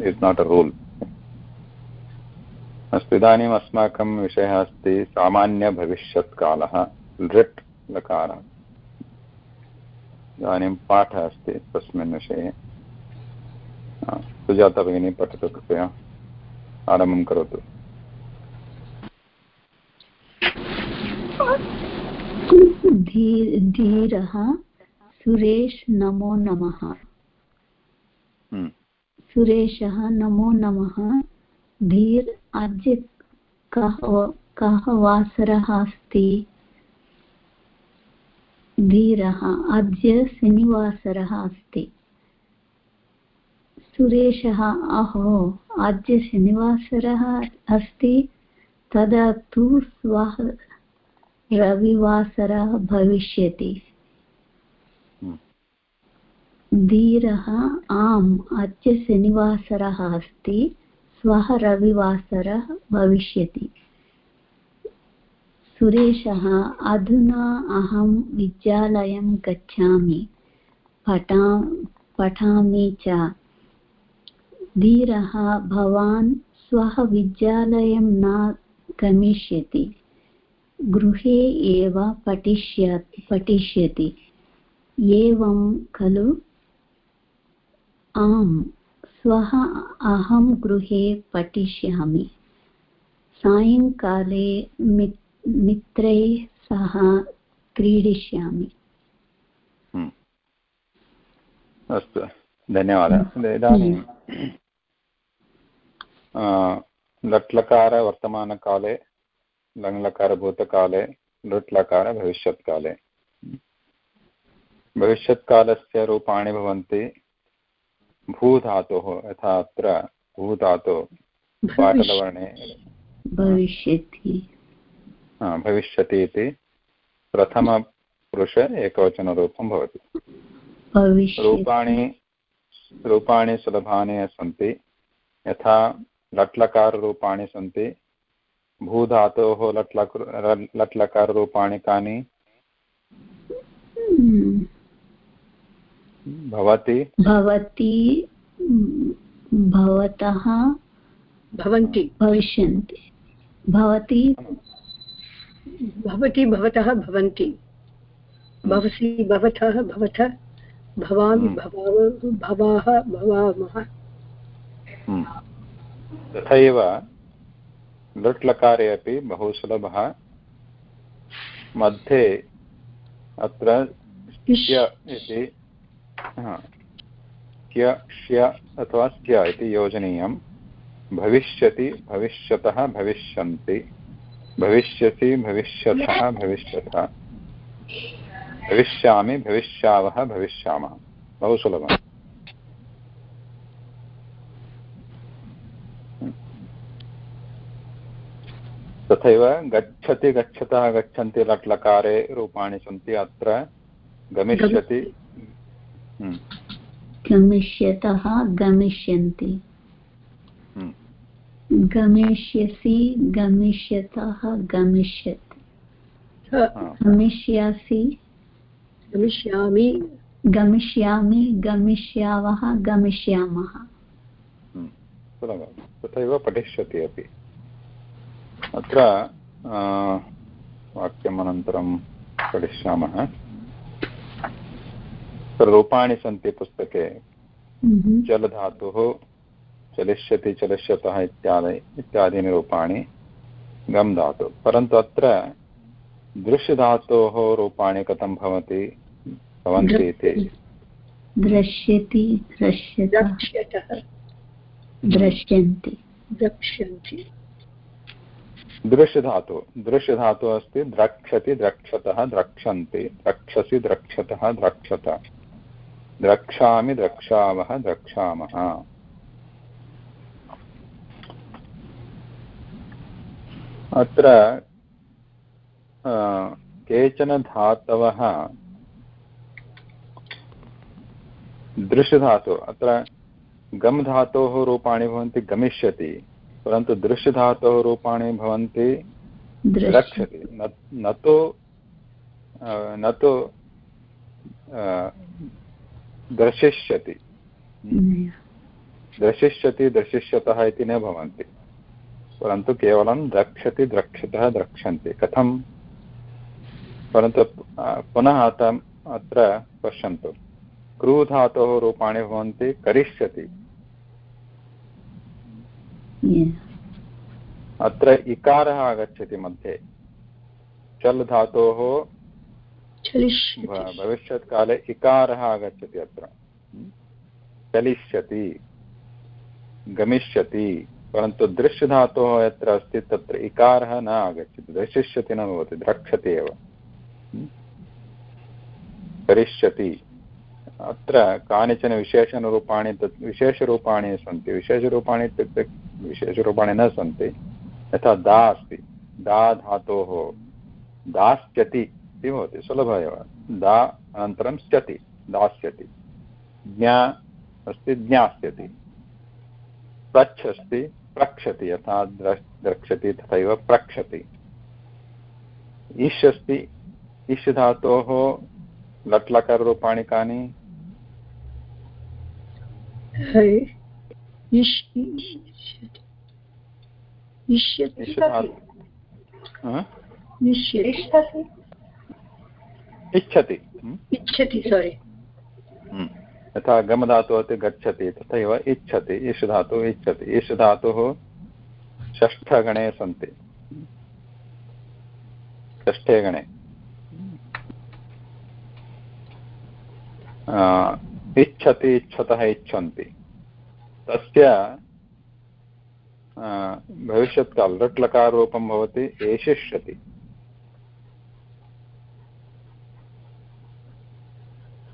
is not a rule. अस्तु इदानीम् अस्माकं विषयः अस्ति सामान्यभविष्यत्कालः लृट् लकारः। इदानीं पाठः अस्ति तस्मिन् विषये। सुजाता भगिनी, पठतु कृपया। आरम्भं करोतु। धीरः सुरेश नमो नमः। हम्म, सुरेशः नमो नमः। धीर् अद्य कः कः वासरः अस्ति। धीरः अद्य शनिवासरः अस्ति। सुरेशः अहो अद्य शनिवासरः अस्ति। तदा तु श्वः रविवासरः भविष्यति। धीरः आम् अद्य शनिवासरः अस्ति श्वः रविवासरः भविष्यति। सुरेशः, अधुना अहं विद्यालयं गच्छामि, पठा, पठामि च। धीरः, भवान् श्वः विद्यालयं न गमिष्यति, गृहे एव पठिष्य, पठिष्यति। एवं खलु आम् श्वः अहं गृहे पठिष्यामि। सायङ्काले मित्रैः सह क्रीडिष्यामि। हम्म। अस्तु धन्यवादः। इदानीं लट्लकार वर्तमानकाले लङ्लकार भूतकाले लुट्लकार भविष्यत्काले भविष्यत्कालस्य रूपाणि भवन्ति। भूधातोः यथा अत्र भूधातो पाटलवर्णे भविष्यति। भविष्यति इति प्रथमपुरुष एकवचनरूपं भवति। रूपाणि रूपाणि सुलभानि सन्ति। यथा लट्लकाररूपाणि सन्ति। भूधातोः लट्लक लट्लकाररूपाणि कानि? हम्म। भवति? भवति भवतः भवन्ति। भविष्यन्ति। भवति? भवति भवतः भवन्ति। भवसि भवतः भवतः भवामि। भवाव भवाः भवामः। हम्म। तथैव लुट् अपि बहु सुलभः। मध्ये अत्र इति श्य अथवा स्य इति योजनीयं। भविष्यति, भविष्यतः, भविष्यन्ति। भविष्यति भविष्यतः भविष्यतः। भविष्यामि, भविष्यावः, भविष्यामः। बहु सुलभम्। तथैव गच्छति, गच्छतः, गच्छन्ति लट् लकारे रूपाणि सन्ति अत्र। गमिष्यति। गमिष्यतः गमिष्यन्ति। हम्म। गमिष्यसि गमिष्यतः गमिष्यति। गमिष्यासि गमिष्यामि। गमिष्यामि गमिष्यावः गमिष्यामः। हम्म। तथैव पठिष्यति अपि। अत्र वाक्यम् अनन्तरं पठिष्यामः। रूपाणि सन्ति पुस्तके। जलधातुः चलिष्यति चलिष्यतः इत्यादि इत्यादीनि रूपाणि गम् धातु। परन्तु अत्र दृश्यधातोः रूपाणि कथं भवति भवन्ति इति? दृश्यति दृश्यन्ति द्रक्ष्यन्ति। दृश्यधातु। दृश्यधातु अस्ति द्रक्षति द्रक्षतः द्रक्षन्ति द्रक्षसि द्रक्षतः द्रक्षत द्रक्ष्यामि द्रक्ष्यावः द्रक्ष्यामः। अत्र केचन धातवः दृश्यधातु अत्र गम् धातोः रूपाणि भवन्ति गमिष्यति परन्तु दृश्यधातोः रूपाणि भवन्ति द्रक्ष्यति न तु न तु दर्शिष्यति द्रशिष्यति दर्शिष्यतः इति न भवन्ति। परन्तु केवलं द्रक्ष्यति द्रक्षतः द्रक्ष्यन्ति। कथं? परन्तु पुनः अत्र पश्यन्तु। क्रूधातोः रूपाणि भवन्ति, करिष्यति। अत्र इकारः आगच्छति मध्ये। चल् धातोः भविष्यत्काले इकारः आगच्छति अत्र। चलिष्यति, गमिष्यति, परन्तु दृश्यधातोः यत्र अस्ति तत्र इकारः न आगच्छति। दृशिष्यति न भवति, द्रक्ष्यति एव। करिष्यति। अत्र कानिचन विशेषणरूपाणि तत् विशेषरूपाणि सन्ति। विशेषरूपाणि इत्युक्ते विशेषरूपाणि न सन्ति। यथा दा अस्ति। दा धातोः। दास्यति। इति भवति सुलभ एव दा अनन्तरं स्यति दास्यति। ज्ञा अस्ति ज्ञास्यति। प्रच्छ अस्ति प्रक्षति यथा द्रक्ष्यति तथैव प्रक्षति इष् अस्ति इष् धातोः लट्लकररूपाणि कानि इच्छति। इच्छति सोरि हम्म। यथा गमधातुः इति गच्छति तथैव इच्छति इष् धातुः इच्छति। इष् धातुः षष्ठगणे सन्ति। षष्ठे गणे। इच्छति इच्छतः इच्छन्ति। तस्य भविष्यत्काल लट् लकाररूपं भवति एषिष्यति।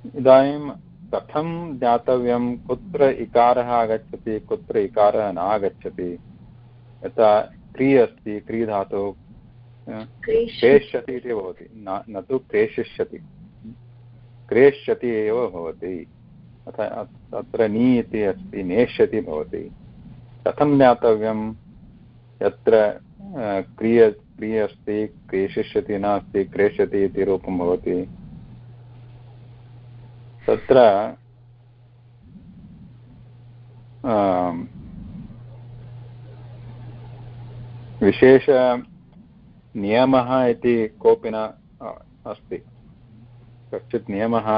इदानीं कथं ज्ञातव्यं? कुत्र इकारः आगच्छति कुत्र इकारः न आगच्छति? यथा क्री अस्ति क्री धातुः क्रेष्यति। इति भवति। न तु क्रेषिष्यति क्रेष्यति एव भवति। अथ अत्र नी इति अस्ति नेष्यति भवति। कथं ज्ञातव्यं? यत्र क्रिय क्रिय अस्ति क्रेषिष्यति नास्ति क्रेष्यति इति रूपं भवति। तत्र विशेषनियमः इति कोऽपि न अस्ति। कश्चित् नियमः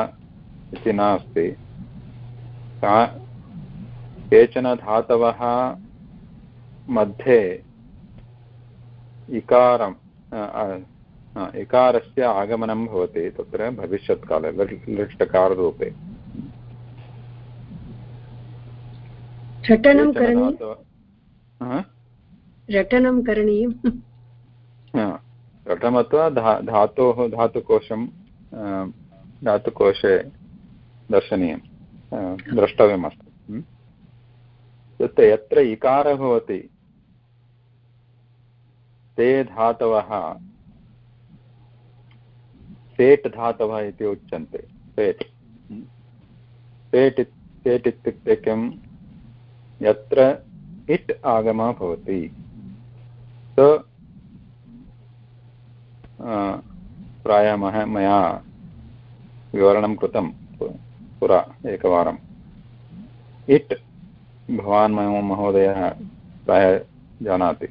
इति नास्ति। केचन धातवः मध्ये इकारं इकारस्य आगमनं भवति तत्र भविष्यत्काले लिष्टकाररूपे। रटनं करणीयं करणीयं रटमत्वा धा धातोः धातुकोशं धातुकोशे दर्शनीयं द्रष्टव्यमस्ति। यत्र इकारः भवति ते धातवः सेट् धातवः इति उच्यन्ते। सेट् सेट् सेट् इत्युक्ते किं यत्र इट् आगमः भवति। स प्रायः मया विवरणं कृतं पुरा एकवारम् इट् भवान् मम महोदयः प्रायः जानाति।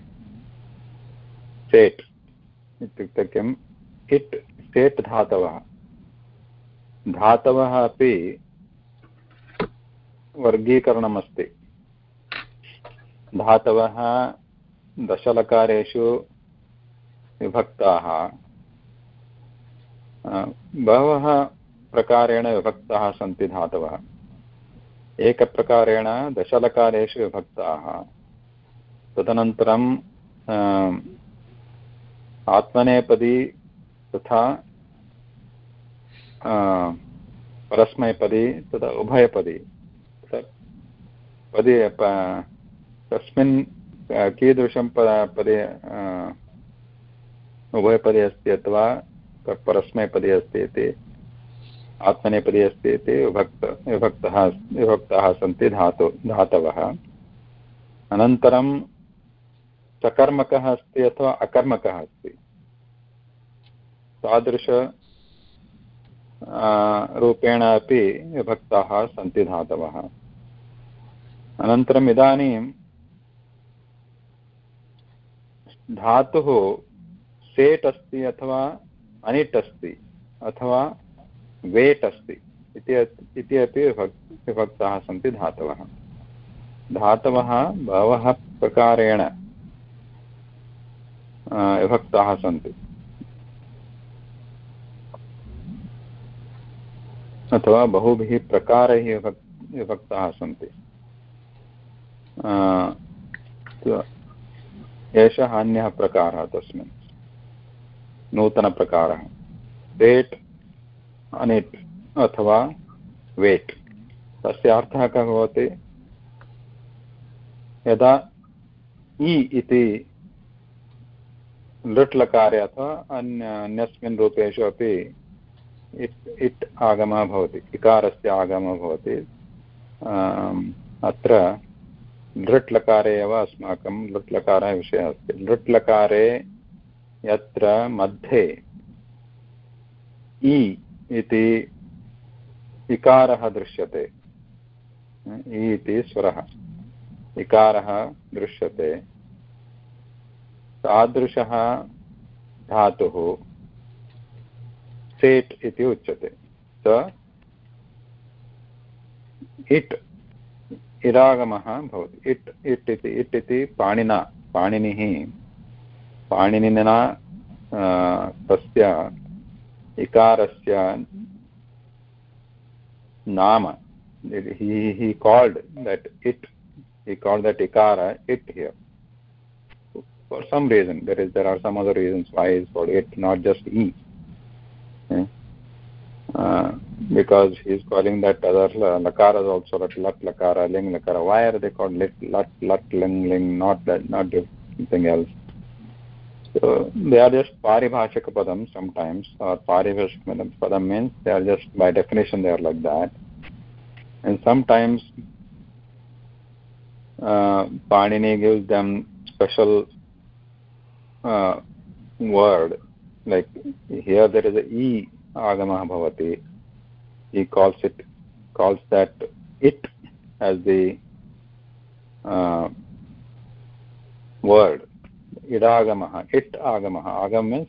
सेट् इत्युक्ते किम् इट् सेट् धातवः। धातवः अपि वर्गीकरणमस्ति। धातवः दशलकारेषु विभक्ताः। बहवः प्रकारेण विभक्ताः सन्ति धातवः। एकप्रकारेण दशलकारेषु विभक्ताः। तदनन्तरं आत्मनेपदी तथा परस्मैपदी तथा उभयपदी। पदे तस्मिन् कीदृशं पदे उभयपदे अस्ति अथवा परस्मैपदे अस्ति इति, आत्मनेपदी अस्ति इति विभक्त, विभक्तः, विभक्ताः सन्ति धातु, धातवः। अनन्तरं सकर्मकः अस्ति अथवा अकर्मकः अस्ति। तादृश रूपेण अपि विभक्ताः सन्ति धातवः। अनन्तरम् इदानीं धातुः सेट् अस्ति अथवा अनिट् अस्ति अथवा वेट् अस्ति इति अपि विभक्ताः सन्ति धातवः। धातवः बहवः प्रकारेण विभक्ताः सन्ति। अथवा बहुभिः प्रकारैः विभक्ताः सन्ति। एषः अन्यः प्रकारः तस्मिन्। नूतनप्रकारः। वेट्, अनिट्, अथवा वेट्। तस्य अर्थः कः भवति? यदा इ इति लृट् लकारे अथवा अन्य, अन्यस्मिन् रूपेषु अपि इट् इट् आगमः भवति, इकारस्य आगमः भवति। अत्र लृट् लकारे एव अस्माकं लृट् लकारः विषयः अस्ति। लृट् लकारे यत्र मध्ये इ इति इकारः दृश्यते। इ इति स्वरः। इकारः दृश्यते। तादृशः धातुः सेट् इति उच्यते। इट्, इरागमः भवति। इट् इट् इति इट् इति पाणिना, पाणिनिः, पाणिनिना तस्य इकारस्य नाम। He called that it he called that इकार it he for some reason there is there are some other reasons why is called it not just E uh, because he's calling that other lakaras also lat lat lakara ling lakara. Why are they called lit lat lat ling ling not that not something else? So they are just paribhashika padam sometimes or paribhashika padam means they are just by definition they are like that. And sometimes uh, Panini gives them special uh, word like here there is a e agama bhavati. He calls it calls that it as the uh, word. Idagama it agama agam means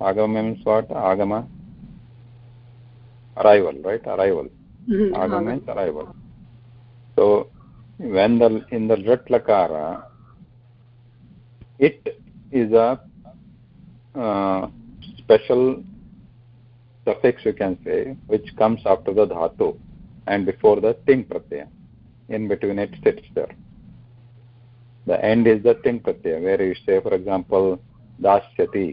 agam means what? Agama arrival right? Arrival. Mm-hmm. agam means arrival. So when the in the rat lakara it is a uh, special suffix you can say which comes after the dhatu and before the ting pratyaya in between it sits there. The end is the ting pratyaya where you say for example dasyati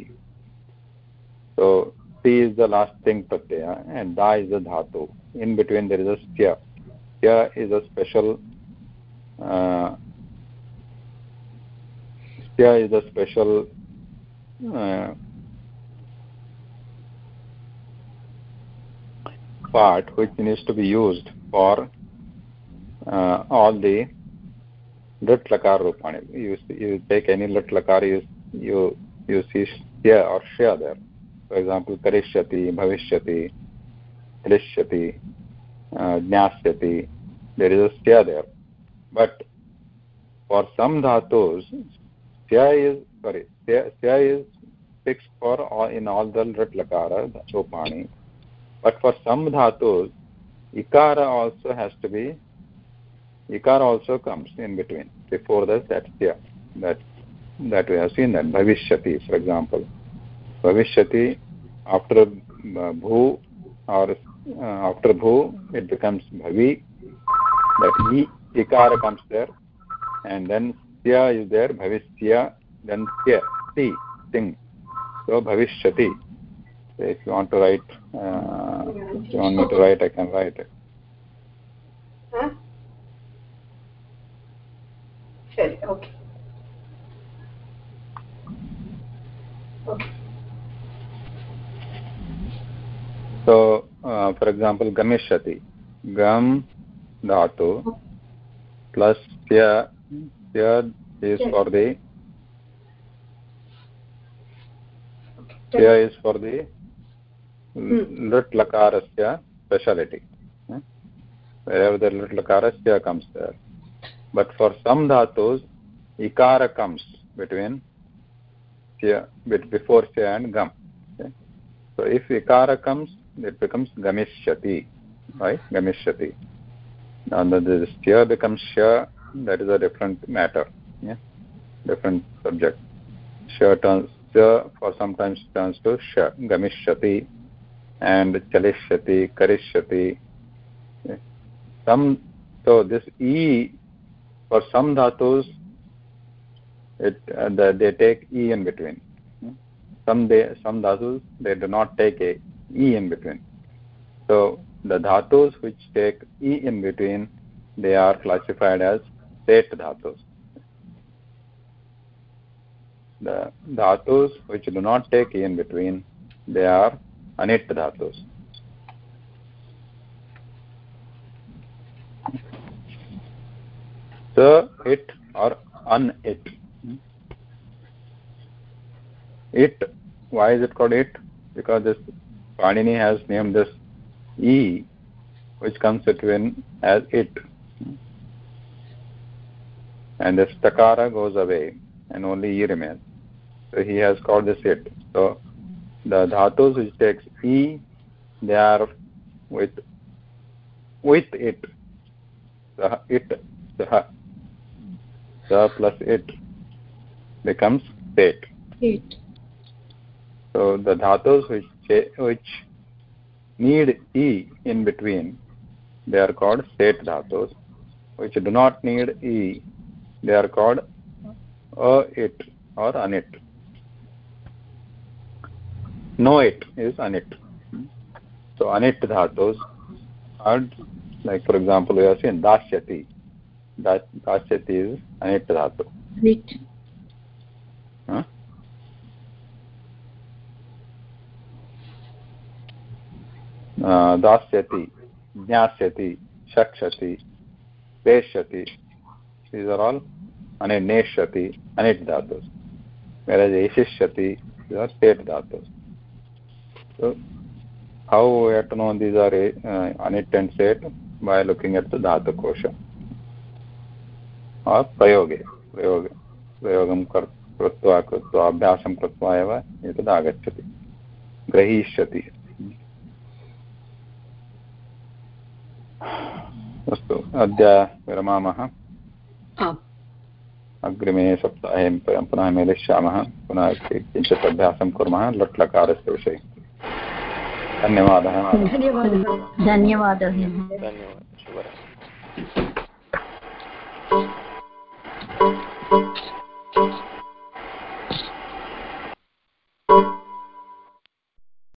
so ti is the last ting pratyaya and da is the dhatu. In between there is a stya. Stya is a special uh, is a special uh, part which needs to be used for uh, all the lit lakar rupani you, you take any lit lakar you you you see shya or shya there for example karishyati bhavishyati krishyati uh, jnasyati there is a shya there but for some dhatus sya is sorry sya is fixed for all in all the rit lakara sopani but for some dhatus ikara also has to be ikara also comes in between before that that's sya that that we have seen that bhavishyati for example bhavishyati after uh, bhu or uh, after bhu it becomes bhavi that he ikara comes there and then sya is there bhavishya then sya ti thing so bhavishyati if you want to write uh, if you want me to write i can write. It huh? Okay. Okay. So uh, for example gamishyati gam dhatu plus sya sya is for the sya is for the lit lakarasya speciality. wherever the lit lakarasya comes there. But for some dhatus ikara comes between sya before sya and gam. So if ikara comes it becomes gamishyati right? Gamishyati now the stya becomes sha that is a different matter. Different subject. Sha turns sha for sometimes turns to sha gamishyati and chalishyati karishyati some so this e for some dhatus it uh, the, they take e in between. Some they some dhatus they do not take a e in between. So the dhatus which take e in between they are classified as set dhatus the dhatus which do not take e in between they are anit dhatus so it or un it it why is it called it because this panini has named this e which comes between as it. And the stakara goes away and only e remains. So he has called this it. So the dhatus which takes e they are with with it. Sah it sah sa plus it becomes set Eight. so the dhatus which which need e in between they are called set dhatus. Which do not need e they are called a it or anit no it is anit so anit dhatus are like for example we are saying dashyati that dashyati is anit dhatu Eight. huh? uh, दास्यति ज्ञास्यति शक्षति पेष्यति these are all ane neshyati anit dhatus whereas eshishyati these are dhatus so how we have to know these are uh, anit and set by looking at the dhatu kosha? Or prayoge prayoge प्रयोगं कर् कृत्वा कृत्वा अभ्यासं कृत्वा एव एतद् आगच्छति ग्रहीष्यति अस्तु अद्य विरमामः अग्रिमे सप्ताहे पुनः मेलिष्यामः पुनः किञ्चित् अभ्यासं कुर्मः लट् लकारस्य विषये धन्यवादः धन्यवादः। धन्यवादः धन्यवादः शुभरात्रि।